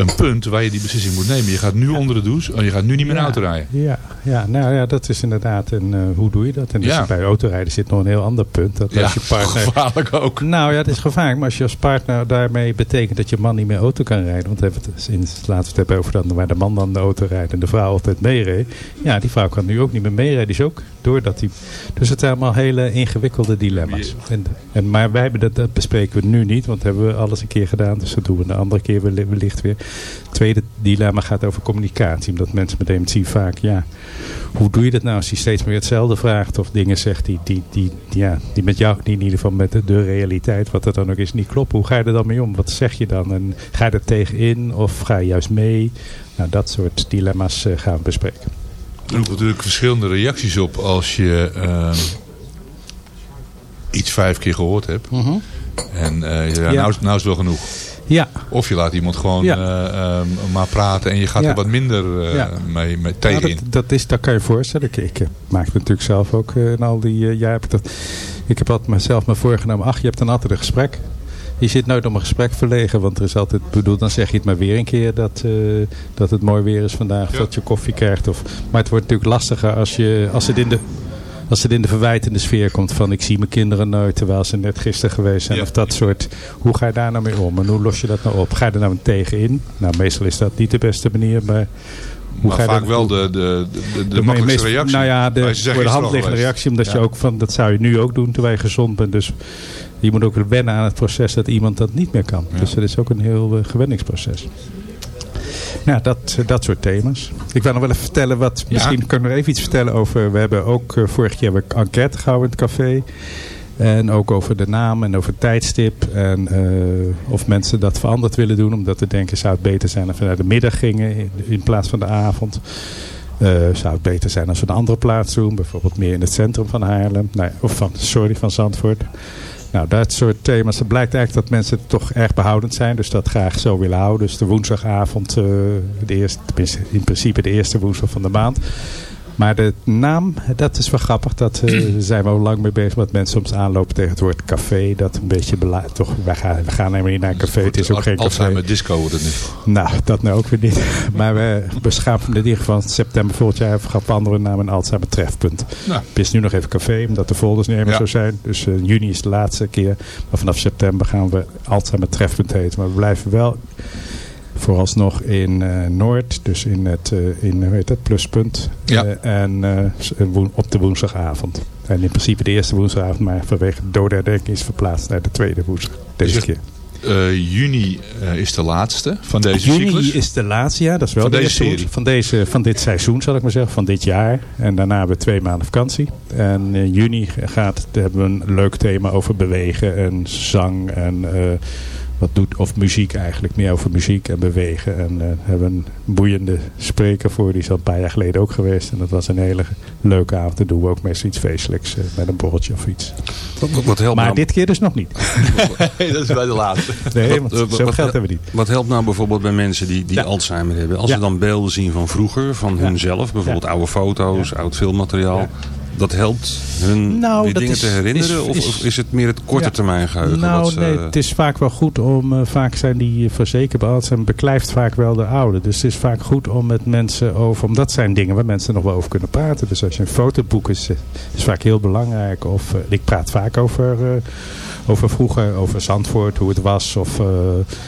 een punt waar je die beslissing moet nemen. Je gaat nu onder de douche en je gaat nu niet meer Ja. auto rijden. Ja, ja, nou ja, dat is inderdaad een, eh, hoe doe je dat? En dus Ja. bij autorijden zit nog een heel ander punt. Dat als je partner, gevaarlijk ook. Nou ja, het is gevaarlijk. Maar als je als partner daarmee betekent dat je man niet meer auto kan rijden. Want we hebben het sinds het hebben over dat waar de man dan de auto rijdt en de vrouw altijd meereed. Ja, die vrouw kan nu ook niet meer meerijden. Is ook doordat die. Dus het zijn allemaal hele ingewikkelde dilemma's. En, en, maar wij hebben dat, dat bespreken we nu niet. Want dat hebben we alles een keer gedaan. Dus dat doen we de andere keer welli- wellicht weer. Het tweede dilemma gaat over communicatie. Omdat mensen met dementie vaak, ja, hoe doe je dat nou als hij steeds meer hetzelfde vraagt of dingen zegt die, die, die, ja, die met jou, die in ieder geval met de, de realiteit, wat er dan ook is, niet kloppen. Hoe ga je er dan mee om? Wat zeg je dan? En ga je er tegenin of ga je juist mee? Nou, dat soort dilemma's eh, gaan we bespreken. Er roept natuurlijk verschillende reacties op als je ehm, iets vijf keer gehoord hebt. En je zegt, ja, Ja. nou, is- nou is het wel genoeg. Ja. Of je laat iemand gewoon Ja. eh, ehm, maar praten en je gaat Ja. er wat minder eh, Ja. mee, tegen dat, dat, is, dat kan je voorstellen. Ik, ik eh, maak het natuurlijk zelf ook in al die jaren. Heb ik, dat, ik heb altijd mezelf maar voorgenomen. Ach, je hebt dan altijd een gesprek. Je zit nooit om een gesprek verlegen. Want er is altijd, bedoel, dan zeg je het maar weer een keer dat, dat het mooi weer is vandaag. Dat je koffie krijgt. Of, maar het wordt natuurlijk lastiger als, je, als het in de... Als het in de verwijtende sfeer komt van ik zie mijn kinderen nooit terwijl ze net gisteren geweest zijn. Ja. Of dat soort. Hoe ga je daar nou mee om? En hoe los je dat nou op? Ga je er nou tegenin? Nou, meestal is dat niet de beste manier. Maar hoe Maar ga je vaak wel de, de, de, de, de de makkelijkste meest- reactie. Nou ja, de voor de hand liggende reactie. Omdat je ook van, dat zou je nu ook doen terwijl je gezond bent. Dus je moet ook wennen aan het proces dat iemand dat niet meer kan. Dus dat is ook een heel eh, gewenningsproces. Nou, dat, dat soort thema's. Ik wil nog wel even vertellen wat. Misschien ik nog even iets vertellen over. We hebben ook eh, vorig jaar een enquête gehouden in het café. En ook over de naam en over het tijdstip. En eh, of mensen dat veranderd willen doen. Omdat we denken, zou het beter zijn als we naar de middag gingen in, in plaats van de avond. Eh, zou het beter zijn als we een andere plaats doen. Bijvoorbeeld meer in het centrum van Haarlem. Nou, ja, of van, sorry, van Zandvoort. Nou, dat soort thema's. Het blijkt eigenlijk dat mensen toch erg behoudend zijn. Dus dat graag zo willen houden. Dus de woensdagavond, eh, de eerste, in principe de eerste woensdag van de maand. Maar de naam, dat is wel grappig. Dat eh, zijn we al lang mee bezig. Want mensen soms aanlopen tegen het woord café. Dat een beetje toch, wij gaan, we gaan helemaal niet naar een café. Het is ook geen café. Alzheimer disco wordt het nu. Nou, dat nou ook weer niet. Maar we beschapen in ieder geval september volgend jaar veranderen we naar een Alzheimer trefpunt. Nou. Het is nu nog even café, omdat de folders niet helemaal Ja. zo zijn. Dus eh, juni is de laatste keer. Maar vanaf september gaan we Alzheimer trefpunt heten. Maar we blijven wel vooralsnog in eh, Noord. Dus in het, eh, in, hoe heet het, pluspunt. Ja. Eh, en op de woensdagavond. En in principe de eerste woensdagavond. Maar vanwege de dodenherdenking is verplaatst naar de tweede woensdag. Deze Dus keer. Juni is de laatste van deze Juni cyclus. is de laatste, ja. Dat is wel Van de deze serie. Van, deze, van dit seizoen, zal ik maar zeggen. Van dit jaar. En daarna hebben we twee maanden vakantie. En in juni gaat, hebben we een leuk thema over bewegen en zang. En wat doet, of muziek eigenlijk. Meer over muziek en bewegen. En eh hebben een boeiende spreker voor. Die is al een paar jaar geleden ook geweest. En dat was een hele leuke avond. Dan doen we ook meestal iets feestelijks. eh, met een borreltje of iets. Wat, wat, wat helpt Maar nou, dit keer dus nog niet. Dat is bij de laatste. Nee, want eh, zoveel wat- geld hebben we niet. Wat helpt nou bijvoorbeeld bij mensen die, die Ja. Alzheimer hebben? Als Ja. ze dan beelden zien van vroeger, van Ja. hunzelf. Bijvoorbeeld oude foto's, oud filmmateriaal. Dat helpt hun Nou, die dat dingen is- te herinneren? is- of, is- of is het meer het korte Ja. termijn geheugen? Nou, ze- nee, het is vaak wel goed om, eh, vaak zijn die uh, verzekerd zijn beklijft vaak wel de oude. Dus het is vaak goed om met mensen over, omdat dat zijn dingen waar mensen nog wel over kunnen praten. Dus als je een fotoboek is, eh, is vaak heel belangrijk. Of eh, ik praat vaak over, eh, over vroeger, over Zandvoort, hoe het was. Of eh,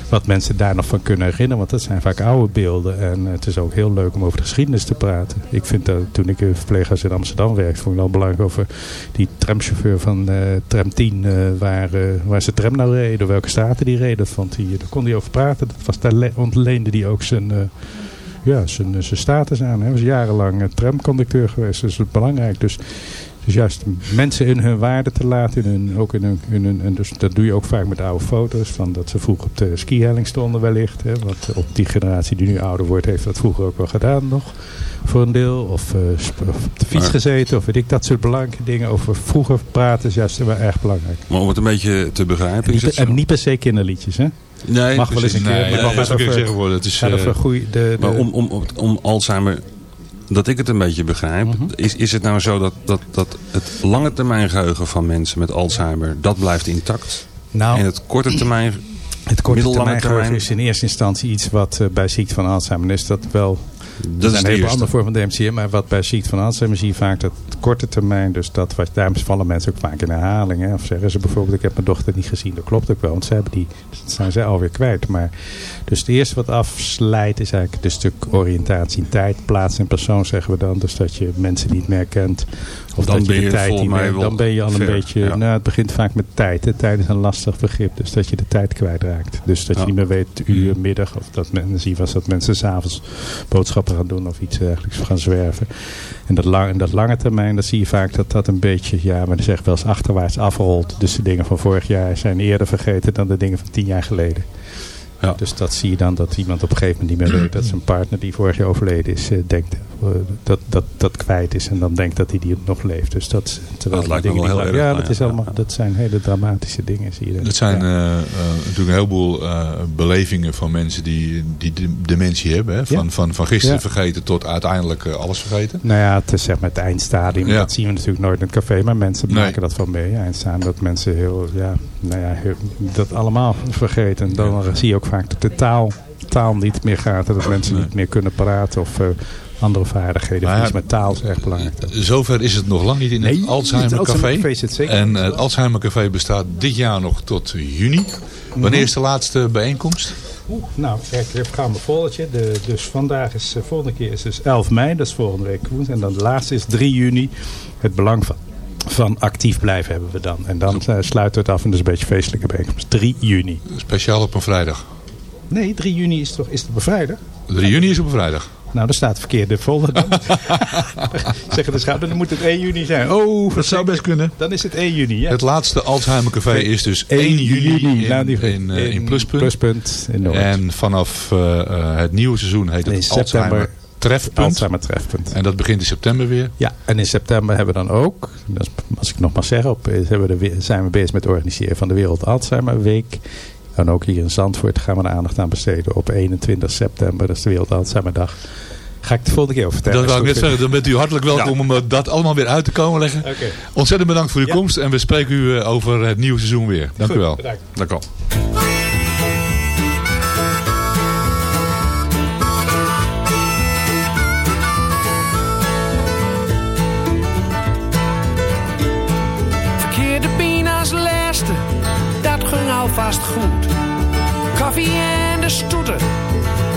wat mensen daar nog van kunnen herinneren. Want dat zijn vaak oude beelden. En eh, het is ook heel leuk om over de geschiedenis te praten. Ik vind dat toen ik in verpleeghuis in Amsterdam werkte, vond ik belangrijk over die tramchauffeur van eh, tram 10. eh, waar, eh, waar ze tram nou door welke straten die. Dat vond hij, daar kon hij over praten. Dat was, daar le- ontleende hij ook zijn... eh, ja, zijn, zijn status aan. Hij was jarenlang eh, tramconducteur geweest. Dus dat is belangrijk. Dus, dus juist mensen in hun waarde te laten. In hun, ook in hun, in hun, en dus dat doe je ook vaak met oude foto's. Van dat ze vroeger op de skihelling stonden wellicht. Hè, want op die generatie die nu ouder wordt heeft dat vroeger ook wel gedaan nog. Voor een deel. Of, eh, of op de fiets Maar- gezeten. Of weet ik. Dat soort belangrijke dingen. Over vroeger praten is juist wel erg belangrijk. Maar om het een beetje te begrijpen, is het Niet, zo? en niet per se kinderliedjes. Hè? Nee, Mag wel eens een keer. Nee, maar het mag ook over- zeggen worden. Het is, over eh, goeie- de, de, Maar om, om, om, om Alzheimer, dat ik het een beetje begrijp, Mhm. is, is het nou zo dat, dat, dat het lange termijn geheugen van mensen met Alzheimer, dat blijft intact? nou, En het korte termijn Het korte termijn geheugen termijn? is in eerste instantie iets wat eh, bij ziekte van Alzheimer is dat wel... Dat is een eerste. andere vormen van DMCA, maar wat bij ziekte van Alzheimer zie je vaak dat korte termijn, dus dat wat, daarom vallen mensen ook vaak in herhaling. Hè. Of zeggen ze bijvoorbeeld, ik heb mijn dochter niet gezien. Dat klopt ook wel, want ze hebben die, dat zijn zij alweer kwijt. Maar, dus het eerste wat afslijt is eigenlijk het stuk oriëntatie in tijd, plaats en persoon zeggen we dan. Dus dat je mensen niet meer kent. Of Dan dat ben je de tijd niet meer, dan ben je al een beetje, ja. nou het begint vaak met tijd. Hè. Tijd is een lastig begrip, dus dat je de tijd kwijtraakt. Dus dat je Ja. niet meer weet uur, middag, of dat men, zie je was dat mensen s'avonds boodschappen gaan doen of iets dergelijks gaan zwerven. En dat, lang, en dat lange termijn, dat zie je vaak dat dat een beetje, ja, maar dan zeg ik wel eens achterwaarts afrolt. Dus de dingen van vorig jaar zijn eerder vergeten dan de dingen van tien jaar geleden. Ja. Dus dat zie je dan dat iemand op een gegeven moment niet meer weet dat zijn partner die vorig jaar overleden is, eh, denkt eh, dat, dat dat kwijt is en dan denkt dat hij die nog leeft. Dus dat, terwijl Dat lijkt me wel heel erg, Ja, dat, is allemaal, dat zijn hele dramatische dingen, zie je. Dat zijn eh, natuurlijk een heleboel belevingen van mensen die, die de- dementie hebben. Hè? Van, van, van gisteren vergeten tot uiteindelijk alles vergeten. Nou ja, het is zeg maar het eindstadium. Dat zien we natuurlijk nooit in het café, maar mensen Nee. maken dat van mee. Eindstadium dat mensen heel, ja, nou ja, heel- dat allemaal vergeten. En dan zie je ook vaak dat de taal, taal niet meer gaat. en Dat mensen niet meer kunnen praten of eh, andere vaardigheden. Maar Iets met taal is erg belangrijk. Zover is het nog lang niet in Nee, het Alzheimer het Café. Alzheimer Café zit zeker. En eh, het Alzheimer Café bestaat dit jaar nog tot juni. Wanneer is de laatste bijeenkomst? Oeh, nou, kijk, ik heb gaan mijn foldertje. De, dus vandaag is, de volgende keer is dus 11 mei, dat is volgende week woensdag. En dan de laatste is 3 juni. Het belang van, van actief blijven hebben we dan. En dan eh, sluiten we het af en dus een beetje feestelijke bijeenkomst. 3 juni. Speciaal op een vrijdag. Nee, 3 juni is toch is het bevrijden? 3 juni is op een vrijdag. Nou, daar staat verkeerde folder dan. Zeggen de schaap, dan moet het 1 juni zijn. Oh, Dat zou best kunnen. dan is het 1 juni. Ja. Het laatste Alzheimer Café is dus 1 1 juni in, die- in, eh, in Pluspunt. Pluspunt in Noord. En vanaf eh, eh, het nieuwe seizoen heet het Nee, september. Alzheimer Trefpunt. Alzheimer trefpunt. En dat begint in september weer. Ja, en in september hebben we dan ook, als ik nog maar zeg, op, eh, de, zijn we bezig met het organiseren van de Wereld Alzheimer Week. En ook hier in Zandvoort gaan we er aandacht aan besteden op 21 september, dat is de Wereld Alzheimer Dag. Ga ik de volgende keer over vertellen. Dat wou ik net zeggen. Dan bent u hartelijk welkom om eh, dat allemaal weer uit te komen leggen. Oké, Ontzettend bedankt voor uw Ja. komst. En we spreken u eh, over het nieuwe seizoen weer. Dank u wel. bedankt. Dank u wel. Alvast goed. De stoeten,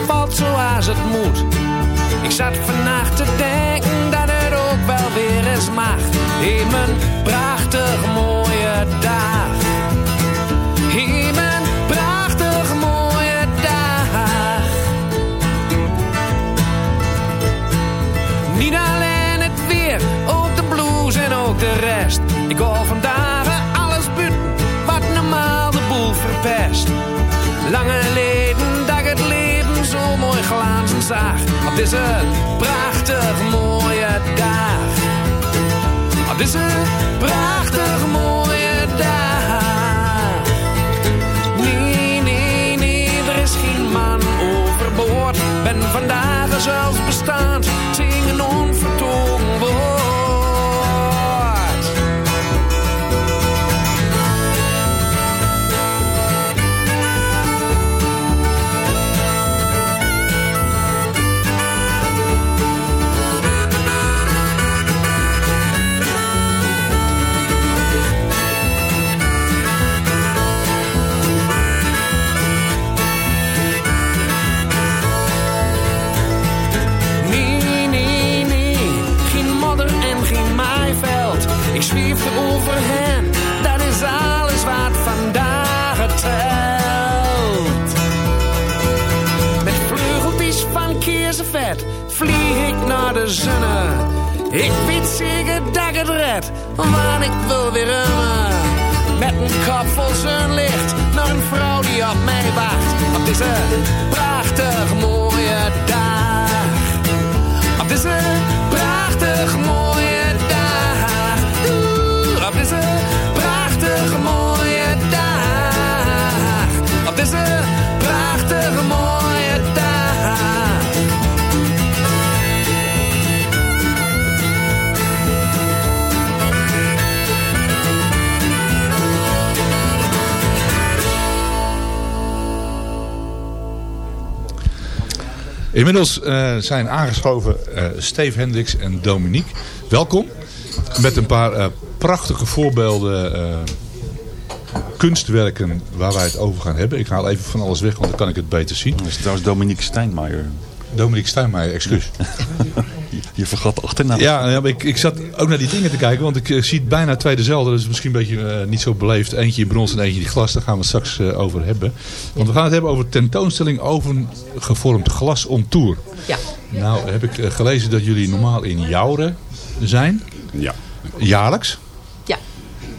valt zoals het moet. Ik zat vannacht te denken dat het ook wel weer eens mag. In mijn prachtig mooie dag. In mijn prachtig mooie dag. Niet alleen het weer, ook de blues en ook de rest. Ik hoor vandaag alles buiten, wat normaal de boel verpest. Lange zag. Op deze prachtig mooie dag. Op deze prachtig mooie dag. Nee, nee, nee, er is geen man overboord. Ben vandaag zelfs bestaand, Ik weet zeker dat ik het red, want ik wil weer remmen. Met een kop vol zonlicht naar een vrouw die op mij wacht. Op deze Inmiddels eh, zijn aangeschoven eh Steve Hendricks en Dominique. Welkom. Met een paar eh, prachtige voorbeelden kunstwerken waar wij het over gaan hebben. Ik haal even van alles weg, want dan kan ik het beter zien. Dat is trouwens Dominique Steinmeier. Dominique Steinmeijer, excuus. Je, vergat de achternaam. Ja, ja, maar ik, ik zat ook naar die dingen te kijken, want ik eh, zie bijna twee dezelfde. Dat is misschien een beetje eh, niet zo beleefd. Eentje in brons en eentje in glas, daar gaan we het straks eh, over hebben. Want we gaan het hebben over tentoonstelling overgevormd glas on tour. Ja. Nou heb ik gelezen dat jullie normaal in Jouren zijn. Ja. Jaarlijks. Ja.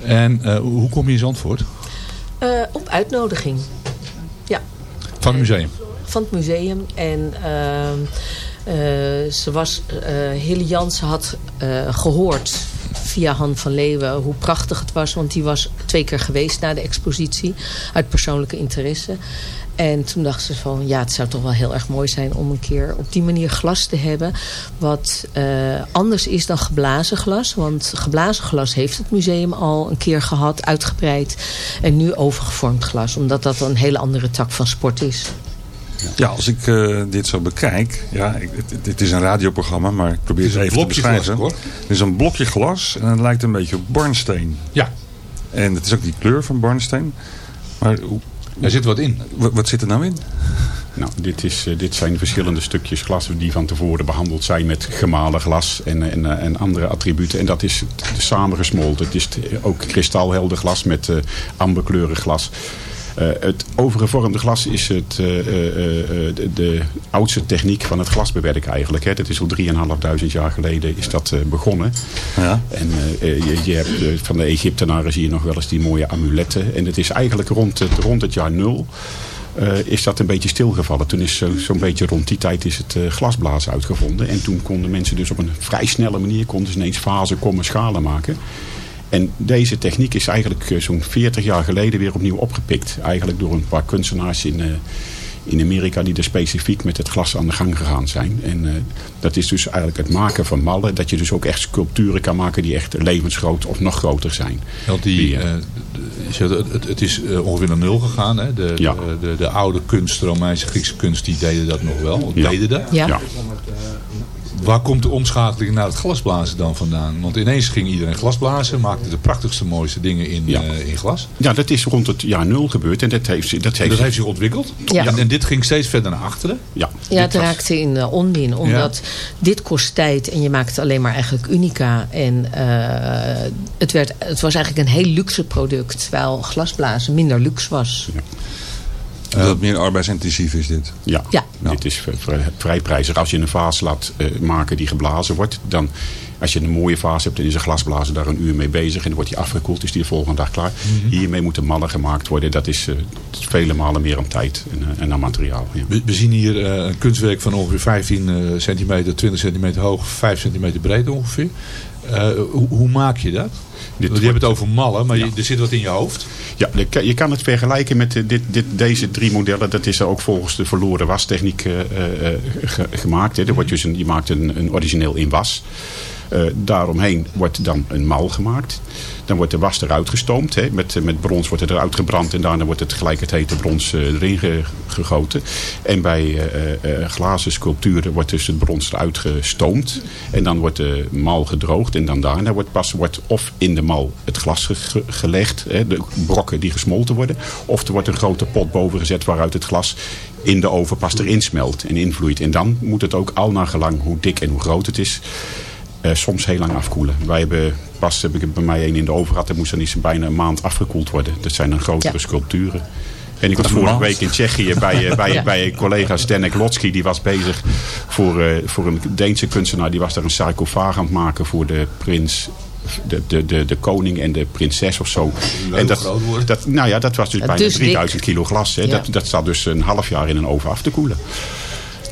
En eh, hoe kom je in Zandvoort? Eh, op uitnodiging. Ja, Van het museum. van het museum. En ehm, eh, ze was, eh Hille Jansen had eh, gehoord via Han van Leeuwen hoe prachtig het was. Want die was twee keer geweest na de expositie. Uit persoonlijke interesse. En toen dacht ze van ja, het zou toch wel heel erg mooi zijn om een keer op die manier glas te hebben. Wat eh, anders is dan geblazen glas. Want geblazen glas heeft het museum al een keer gehad, uitgebreid. En nu overgevormd glas. Omdat dat een hele andere tak van sport is. Ja, als ik eh, dit zo bekijk. Ja, ik, het, het is een radioprogramma, maar ik probeer Het het, is een even te blokje beschrijven. glas, Het is een blokje glas en het lijkt een beetje op barnsteen. Ja. En het is ook die kleur van barnsteen. Maar hoe, Er zit wat in. wat, wat zit er nou in? Nou, dit, is, eh, dit zijn verschillende stukjes glas die van tevoren behandeld zijn met gemalen glas en, en, eh, en andere attributen. En dat is samengesmolten. Het is ook kristalhelder glas met eh amberkleurig glas. Eh, het overgevormde glas is het, eh, eh, de, de oudste techniek van het glasbewerken eigenlijk. Hè. Dat is al 3.500 jaar geleden is dat begonnen. Ja. En je, je hebt, van de Egyptenaren zie je nog wel eens die mooie amuletten. En het is eigenlijk rond het, rond het jaar nul is dat een beetje stilgevallen. Toen is zo- zo'n beetje rond die tijd is het eh, glasblazen uitgevonden. En toen konden mensen dus op een vrij snelle manier konden ze ineens fasen, kommen, schalen maken. En deze techniek is eigenlijk eh, zo'n 40 jaar geleden weer opnieuw opgepikt. Eigenlijk door een paar kunstenaars in, eh, in Amerika die er specifiek met het glas aan de gang gegaan zijn. En eh, dat is dus eigenlijk het maken van mallen. Dat je dus ook echt sculpturen kan maken die echt levensgroot of nog groter zijn. Want die, eh, zegt, het, het- is eh, ongeveer naar nul gegaan. Hè? De, Ja. de, de, de oude kunst, de Romeinse, Griekse kunst, die deden dat nog wel. Ja. Deden dat. Ja. Ja. Waar komt de omschakeling naar het glasblazen dan vandaan? Want ineens ging iedereen glasblazen, maakte de prachtigste, mooiste dingen in, Ja. eh, in glas. Ja, dat is rond het jaar nul gebeurd. En dat heeft, dat heeft, Dat heeft zich ontwikkeld. Ja. En, en dit ging steeds verder naar achteren. ja, Ja, het was- raakte in uh, onmin. Omdat dit kost tijd en je maakt alleen maar eigenlijk unica. En eh, het, werd, het was eigenlijk een heel luxe product. Terwijl glasblazen minder luxe was. Dat meer arbeidsintensief is dit. Ja, Ja. Dit is vrij, prijzig. Als je een vaas laat eh, maken die geblazen wordt, dan als je een mooie vaas hebt, dan is een glasblazer daar een uur mee bezig en dan wordt die afgekoeld, is die de volgende dag klaar. Hiermee moeten mallen gemaakt worden. Dat is, eh, vele malen meer aan tijd en, eh, en aan materiaal. Ja. We, we zien hier een kunstwerk van ongeveer 15 eh, centimeter, 20 centimeter hoog, 5 centimeter breed ongeveer. Eh, hoe, hoe maak je dat? Dit Want je hebt het over mallen, maar Ja. je, er zit wat in je hoofd. Ja, je kan- het vergelijken met eh, dit, dit, deze drie modellen. Dat is ook volgens de verloren wastechniek eh, ge- gemaakt. Hè. Er wordt dus een, je maakt een, een origineel in was. Eh, daaromheen wordt dan een mal gemaakt. Dan wordt de was eruit gestoomd. Hè. Met, met brons wordt het eruit gebrand. En daarna wordt het gelijk het hete brons eh, erin ge- gegoten. En bij eh, eh, eh, glazen sculpturen wordt dus het brons eruit gestoomd. En dan wordt de mal gedroogd. En dan daarna wordt pas wordt of in de mal het glas ge- ge- gelegd. Hè, de brokken die gesmolten worden. Of er wordt een grote pot boven gezet waaruit het glas in de oven pas erin smelt en invloeit. En dan moet het ook al naar gelang hoe dik en hoe groot het is eh, soms heel lang afkoelen. Wij hebben pas heb ik bij mij een in de oven gehad. Dat moest dan iets bijna een maand afgekoeld worden. Dat zijn dan grotere Ja. sculpturen. En ik was vorige week in Tsjechië bij, eh, bij, Ja. bij collega Zdenek Lotsky. Die was bezig voor, eh, voor een Deense kunstenaar. Die was daar een sarcofaag aan het maken voor de prins de, de, de, de koning en de prinses of zo. En dat, groot worden. dat, nou ja, dat was dus bijna dus dik. 3000 kilo glas. Hè. Ja. Dat, dat staat dus een half jaar in een oven af te koelen.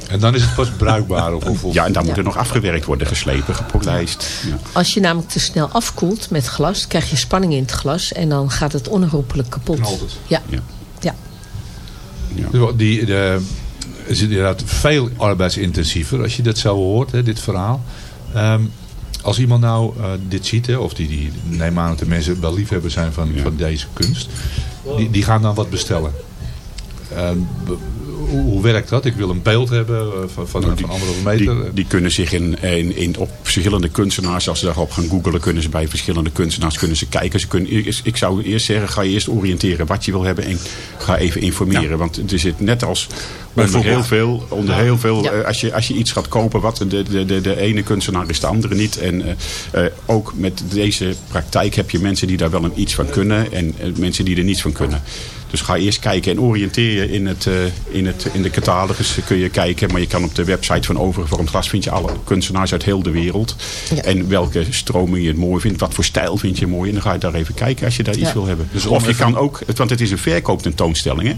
En dan is het pas bruikbaar. Of, of, of- Ja, en dan moet Ja. er nog afgewerkt worden, geslepen, gepolijst. Ja. Als je namelijk te snel afkoelt met glas, krijg je spanning in het glas. En dan gaat het onherroepelijk kapot. Knalt het. Ja. Ja. ja. Die, de, is het inderdaad veel arbeidsintensiever als je dat zo hoort, hè, dit verhaal. Ehm, als iemand nou eh, dit ziet, hè, of die, die neem aan dat de mensen wel liefhebber zijn van, Ja. van deze kunst, die, die gaan dan wat bestellen. Ehm, b- hoe, hoe werkt dat? Ik wil een beeld hebben eh, van, van, van anderhalve meter. Die, die kunnen zich in, in, in, op verschillende kunstenaars, als ze daarop gaan googlen, kunnen ze bij verschillende kunstenaars kunnen ze kijken. Ze kunnen, ik- ik zou eerst zeggen, ga je eerst oriënteren wat je wil hebben en ga even informeren. Want er zit net als onder Bijvoorbeeld. heel veel, onder heel veel Ja. eh, als, je, als je iets gaat kopen, wat de, de, de, de ene kunstenaar is de andere niet. En eh, ook met deze praktijk heb je mensen die daar wel een iets van kunnen en mensen die er niets van kunnen. Dus ga eerst kijken en oriënteer je in, het, eh, in, het, in de catalogus kun je kijken. Maar je kan op de website van Overgevormd Glas vind je alle kunstenaars uit heel de wereld. En welke stroming je het mooi vindt. Wat voor stijl vind je mooi. En dan ga je daar even kijken als je daar iets wil hebben. Dus of je kan ook, want het is een verkooptentoonstelling. Hè?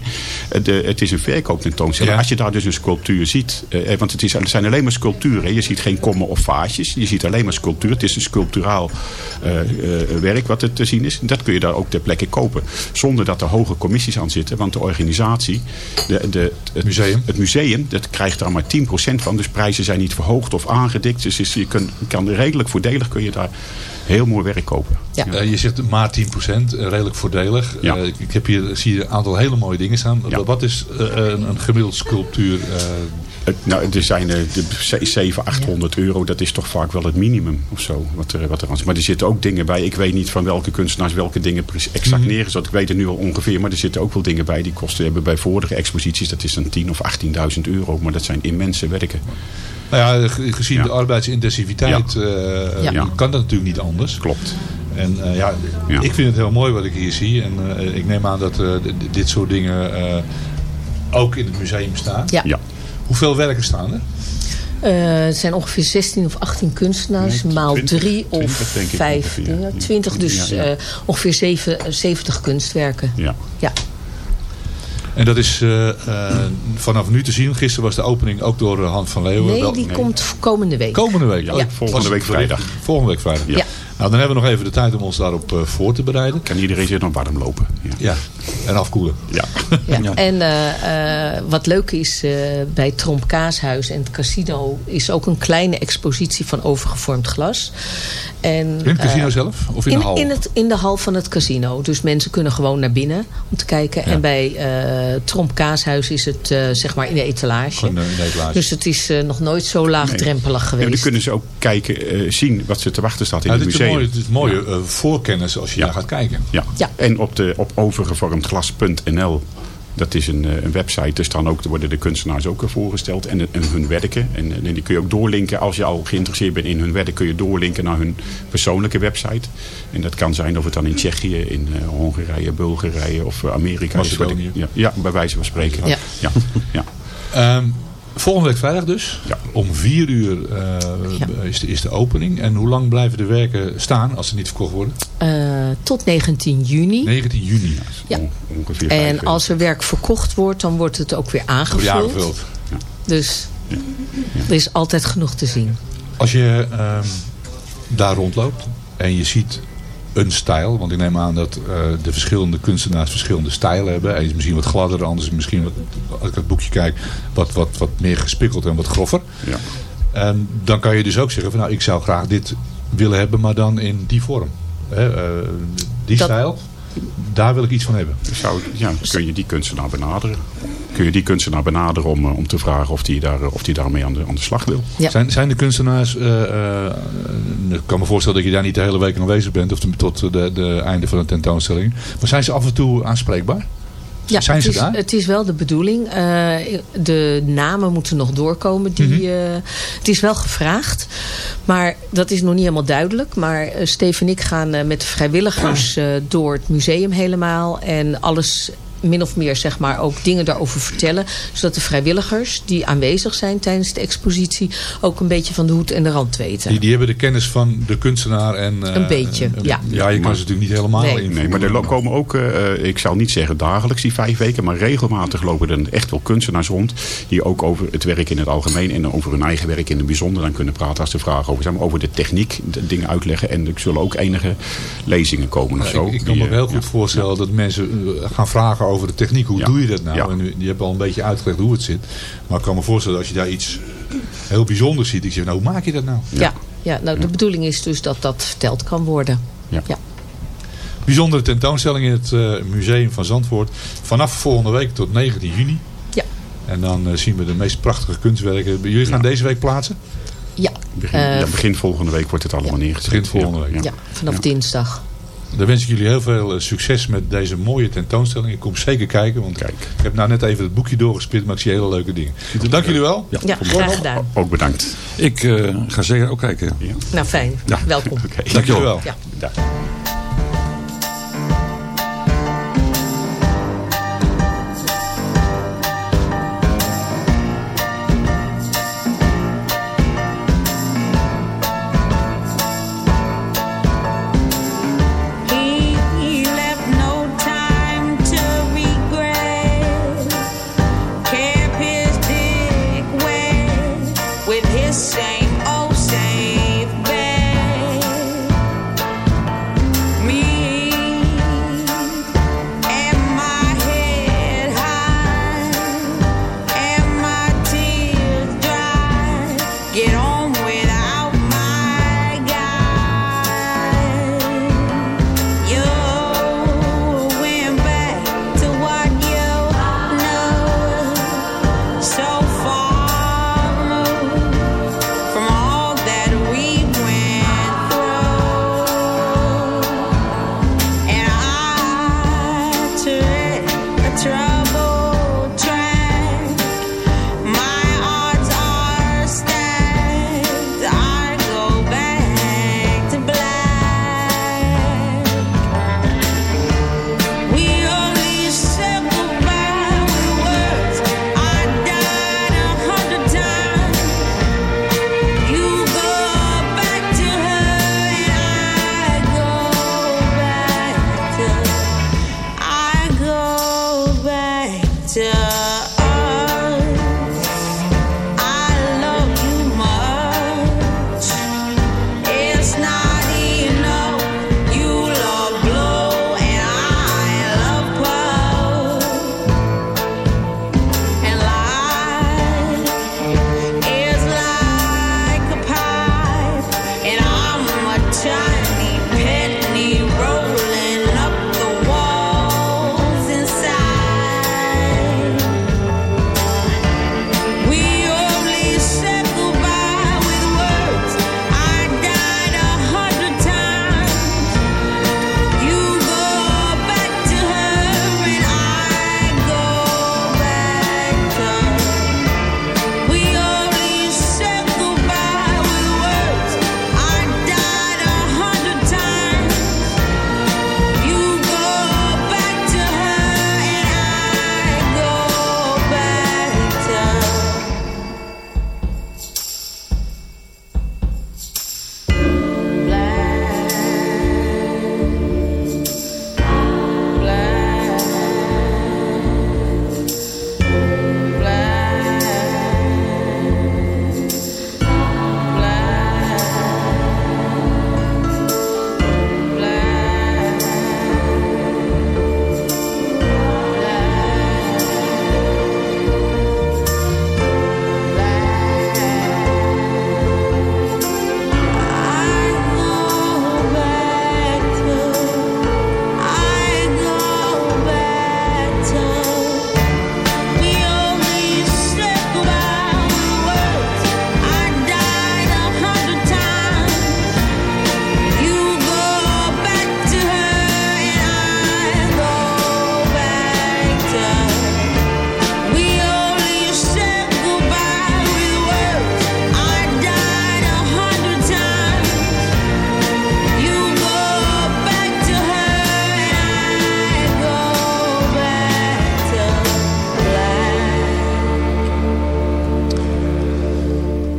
Eh, De, het is een verkooptentoonstelling. Ja. Als je daar dus een sculptuur ziet. eh, want het, is, het zijn alleen maar sculpturen. Je ziet geen kommen of vaasjes. Je ziet alleen maar sculptuur. Het is een sculpturaal eh, eh, werk wat er te zien is. Dat kun je daar ook ter plekke kopen. Zonder dat er hoge commissies aan zitten. Want de organisatie, de, de, het Museum. het museum, dat krijgt daar maar 10% van. Dus prijzen zijn niet verhoogd of aangedikt. Dus is- je kunt, kan redelijk voordelig kun je daar heel mooi werk kopen. Ja. Eh, je zegt maar 10%, eh, redelijk voordelig. Ja. Eh, ik heb hier, zie hier een aantal hele mooie dingen staan. Ja. Wat is eh, een, een gemiddeld sculptuur? eh, nou, er zijn eh, de 700, 800 euro. Dat is toch vaak wel het minimum of zo. Wat er, wat er aan. Maar er zitten ook dingen bij. Ik weet niet van welke kunstenaars welke dingen precies exact Mhm. neergezet. Ik weet het nu al ongeveer. Maar er zitten ook wel dingen bij die kosten hebben bij vorige exposities. Dat is dan 10 of 18.000 euro. Maar dat zijn immense werken. Nou ja, ge- gezien Ja. de arbeidsintensiviteit eh, Ja. eh, kan dat natuurlijk niet anders. Klopt. En eh, ja, Ja. ik vind het heel mooi wat ik hier zie. En eh, ik neem aan dat eh, dit soort dingen eh, ook in het museum staan. Ja. Ja. Hoeveel werken staan er? Eh, het zijn ongeveer 16 of 18 kunstenaars, Nee, maal 20, 3 of 20 denk ik 5. ongeveer. Ja, 20, dus Ja, ja. eh, ongeveer 7, 70 kunstwerken. Ja. Ja. En dat is eh, eh, vanaf nu te zien. Gisteren was de opening ook door eh, Han van Leeuwen. Nee, die komt komende week. Komende week? Ja, Oh, volgende week vrijdag. Volgende week vrijdag. Ja. Nou, dan hebben we nog even de tijd om ons daarop eh, voor te bereiden. Kan iedereen zich nog warm lopen. Ja. Ja, en afkoelen. Ja. Ja. En eh, eh, wat leuk is, eh, bij Tromp Kaashuis en het casino is ook een kleine expositie van overgevormd glas. En, In het casino eh, zelf? Of in, in, de hal? In, het, in de hal van het casino. Dus mensen kunnen gewoon naar binnen om te kijken. Ja. En bij eh Tromp Kaashuis is het eh, zeg maar in de etalage. In de etalage. Dus het is nog nooit zo laagdrempelig En geweest. dan kunnen ze ook kijken, eh, zien wat ze te wachten staat in Ja, het museum. een mooie, dit is mooie eh, voorkennis als je Ja. daar gaat kijken. Ja. Ja. En op, de, op overgevormdglas.nl. Dat is een, eh, een website. Er staan ook, er worden de kunstenaars ook eh, voorgesteld. En, en hun werken. En, en die kun je ook doorlinken. Als je al geïnteresseerd bent in hun werk. Kun je doorlinken naar hun persoonlijke website. En dat kan zijn of het dan in Tsjechië, in eh, Hongarije, Bulgarije of Amerika is. wat ik- Macedonië. Ja, ja, bij wijze van spreken. Ja. Ja. ja. Ehm, volgende week vrijdag dus. Ja. Om vier uur eh, Ja. is, de, is de opening. En hoe lang blijven de werken staan als ze niet verkocht worden? Eh, tot 19 juni. 19 juni. Ja. On- ongeveer En als er werk verkocht wordt, dan wordt het ook weer aangevuld. jaar gevuld. Dus er is altijd genoeg te zien. Als je ehm, daar rondloopt en je ziet een stijl. Want ik neem aan dat eh, de verschillende kunstenaars verschillende stijlen hebben. Eén is misschien wat gladder, de ander is misschien, wat, als ik het boekje kijk, wat, wat, wat meer gespikkeld en wat groffer. Ja. En dan kan je dus ook zeggen van nou, ik zou graag dit willen hebben, maar dan in die vorm. Hè, eh, die Dat- stijl, daar wil ik iets van hebben. Zou, ja, kun je die kunstenaar benaderen? Kun je die kunstenaar benaderen om, eh, om te vragen of die, daar, of die daarmee aan de, aan de slag wil? Ja. Zijn, zijn de kunstenaars, eh, eh, ik kan me voorstellen dat je daar niet de hele week aanwezig bent, of tot de, de einde van de tentoonstelling. Maar zijn ze af en toe aanspreekbaar? Ja, zijn het ze is, daar? Het is wel de bedoeling. Eh, de namen moeten nog doorkomen. Die, Mhm. eh, het is wel gevraagd. Maar dat is nog niet helemaal duidelijk. Maar eh, Steve en ik gaan eh, met de vrijwilligers eh, door het museum helemaal. En alles min of meer zeg maar ook dingen daarover vertellen. Zodat de vrijwilligers die aanwezig zijn tijdens de expositie... ook een beetje van de hoed en de rand weten. Die, die hebben de kennis van de kunstenaar en... eh, Een beetje, eh, ja. Ja, je kan ze natuurlijk niet helemaal Nee. invoeren. Nee, maar er komen ook, eh, eh, ik zal niet zeggen dagelijks die vijf weken, maar regelmatig lopen er echt wel kunstenaars rond. Die ook over het werk in het algemeen en over hun eigen werk in het bijzonder dan kunnen praten als er vragen over zijn. Maar over de techniek, de dingen uitleggen. En er zullen ook enige lezingen komen of zo. Ik, ik kan Die, me eh, heel goed ja. voorstellen dat mensen eh, gaan vragen over de techniek. Hoe Ja. doe je dat nou? Ja. En die hebben al een beetje uitgelegd hoe het zit. Maar ik kan me voorstellen als je daar iets heel bijzonders ziet. Ik zeg, nou hoe maak je dat nou? Ja, ja nou, de bedoeling is dus dat dat verteld kan worden. Ja. Ja. Bijzondere tentoonstelling in het eh, museum van Zandvoort. Vanaf volgende week tot 19 juni. Ja. En dan eh, zien we de meest prachtige kunstwerken. Jullie gaan deze week plaatsen? Ja, Begin, eh, ja, begin volgende week wordt het allemaal neergezet. Begin volgende week. ja, vanaf dinsdag. Dan wens ik jullie heel veel eh, succes met deze mooie tentoonstelling. Ik kom zeker kijken, want ik heb nou net even het boekje doorgespit, maar ik zie hele leuke dingen. Dank jullie wel. Ja, graag gedaan. Ook bedankt. Ik eh, ga zeker ook kijken. Nou, fijn. Ja. Welkom. Dankjewel. Ja.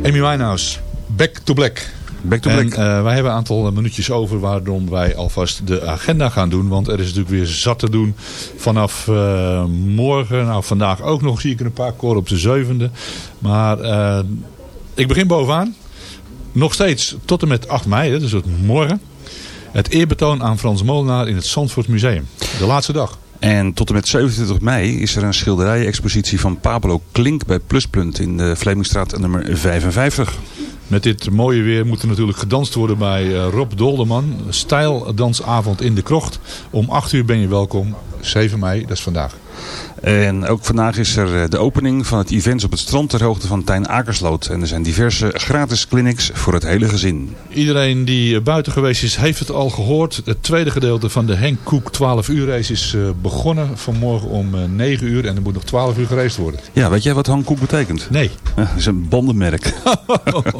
Amy Winehouse, Back to Black. Back to en, Black. eh, wij hebben een aantal eh, minuutjes over waarom wij alvast de agenda gaan doen. Want er is natuurlijk weer zat te doen vanaf eh, morgen. Nou, vandaag ook nog zie ik er een paar koren op de zevende. Maar ik begin bovenaan. Nog steeds tot en met 8 mei, hè, dus het morgen. Het eerbetoon aan Frans Molenaar in het Zandvoort Museum. De laatste dag. En tot en met 27 mei is er een schilderijen-expositie van Pablo Klink bij Pluspunt in de Vlemingstraat nummer 55. Met dit mooie weer moet er natuurlijk gedanst worden bij eh, Rob Dolderman. Stijldansavond in de krocht. Om 8 uur ben je welkom. 7 mei, dat is vandaag. En ook vandaag is er eh, de opening van het events op het strand ter hoogte van Tijn Akersloot. En er zijn diverse gratis clinics voor het hele gezin. Iedereen die eh, buiten geweest is, heeft het al gehoord. Het tweede gedeelte van de Henk Koek 12 uur race is eh, begonnen vanmorgen om eh, 9 uur. En er moet nog 12 uur gereisd worden. Ja, weet jij wat Hankoek betekent? Nee. Dat is een bandenmerk.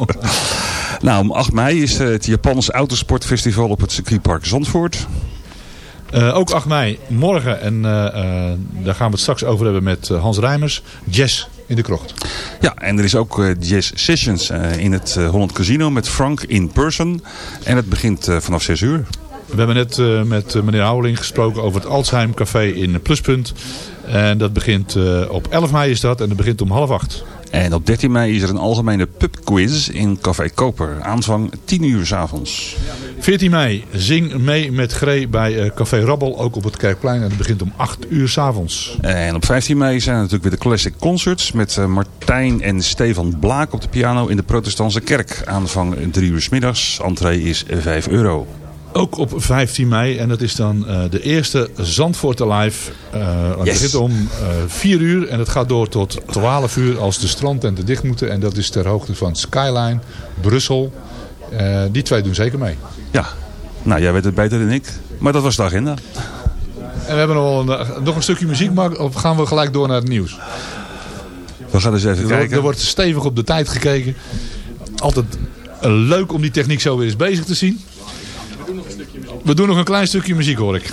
nou, om 8 mei is het Japanse Autosportfestival op het circuitpark Zandvoort. Eh, ook 8 mei, morgen. En eh, eh, daar gaan we het straks over hebben met Hans Rijmers. Jazz in de krocht. Ja, en er is ook Jazz Sessions in het Holland Casino met Frank in person. En het begint vanaf 6 uur. We hebben net met meneer Houweling gesproken over het Alzheimer Café in Pluspunt. En dat begint op 11 mei is dat en dat begint om half acht. En op 13 mei is er een algemene pubquiz in Café Koper. Aanvang 10 uur s avonds. 14 mei, zing mee met Gree bij eh, Café Rabbel, ook op het Kerkplein. En dat begint om 8 uur s'avonds. En op 15 mei zijn er natuurlijk weer de Classic Concerts met eh, Martijn en Stefan Blaak op de piano in de Protestantse Kerk. Aanvang 3 uur s middags. Entree is 5 euro. Ook op 15 mei, en dat is dan eh, de eerste Zandvoort Alive. Eh, het begint om eh 4 uur en het gaat door tot 12 uur als de strandtenten dicht moeten. En dat is ter hoogte van Skyline, Brussel. Eh, die twee doen zeker mee. Ja, nou jij weet het beter dan ik. Maar dat was de agenda. En we hebben nog een, eh, nog een stukje muziek, maar of gaan we gelijk door naar het nieuws? We gaan eens even Er wordt, kijken. er wordt stevig op de tijd gekeken. Altijd eh, leuk om die techniek zo weer eens bezig te zien. We doen nog een klein stukje muziek hoor ik.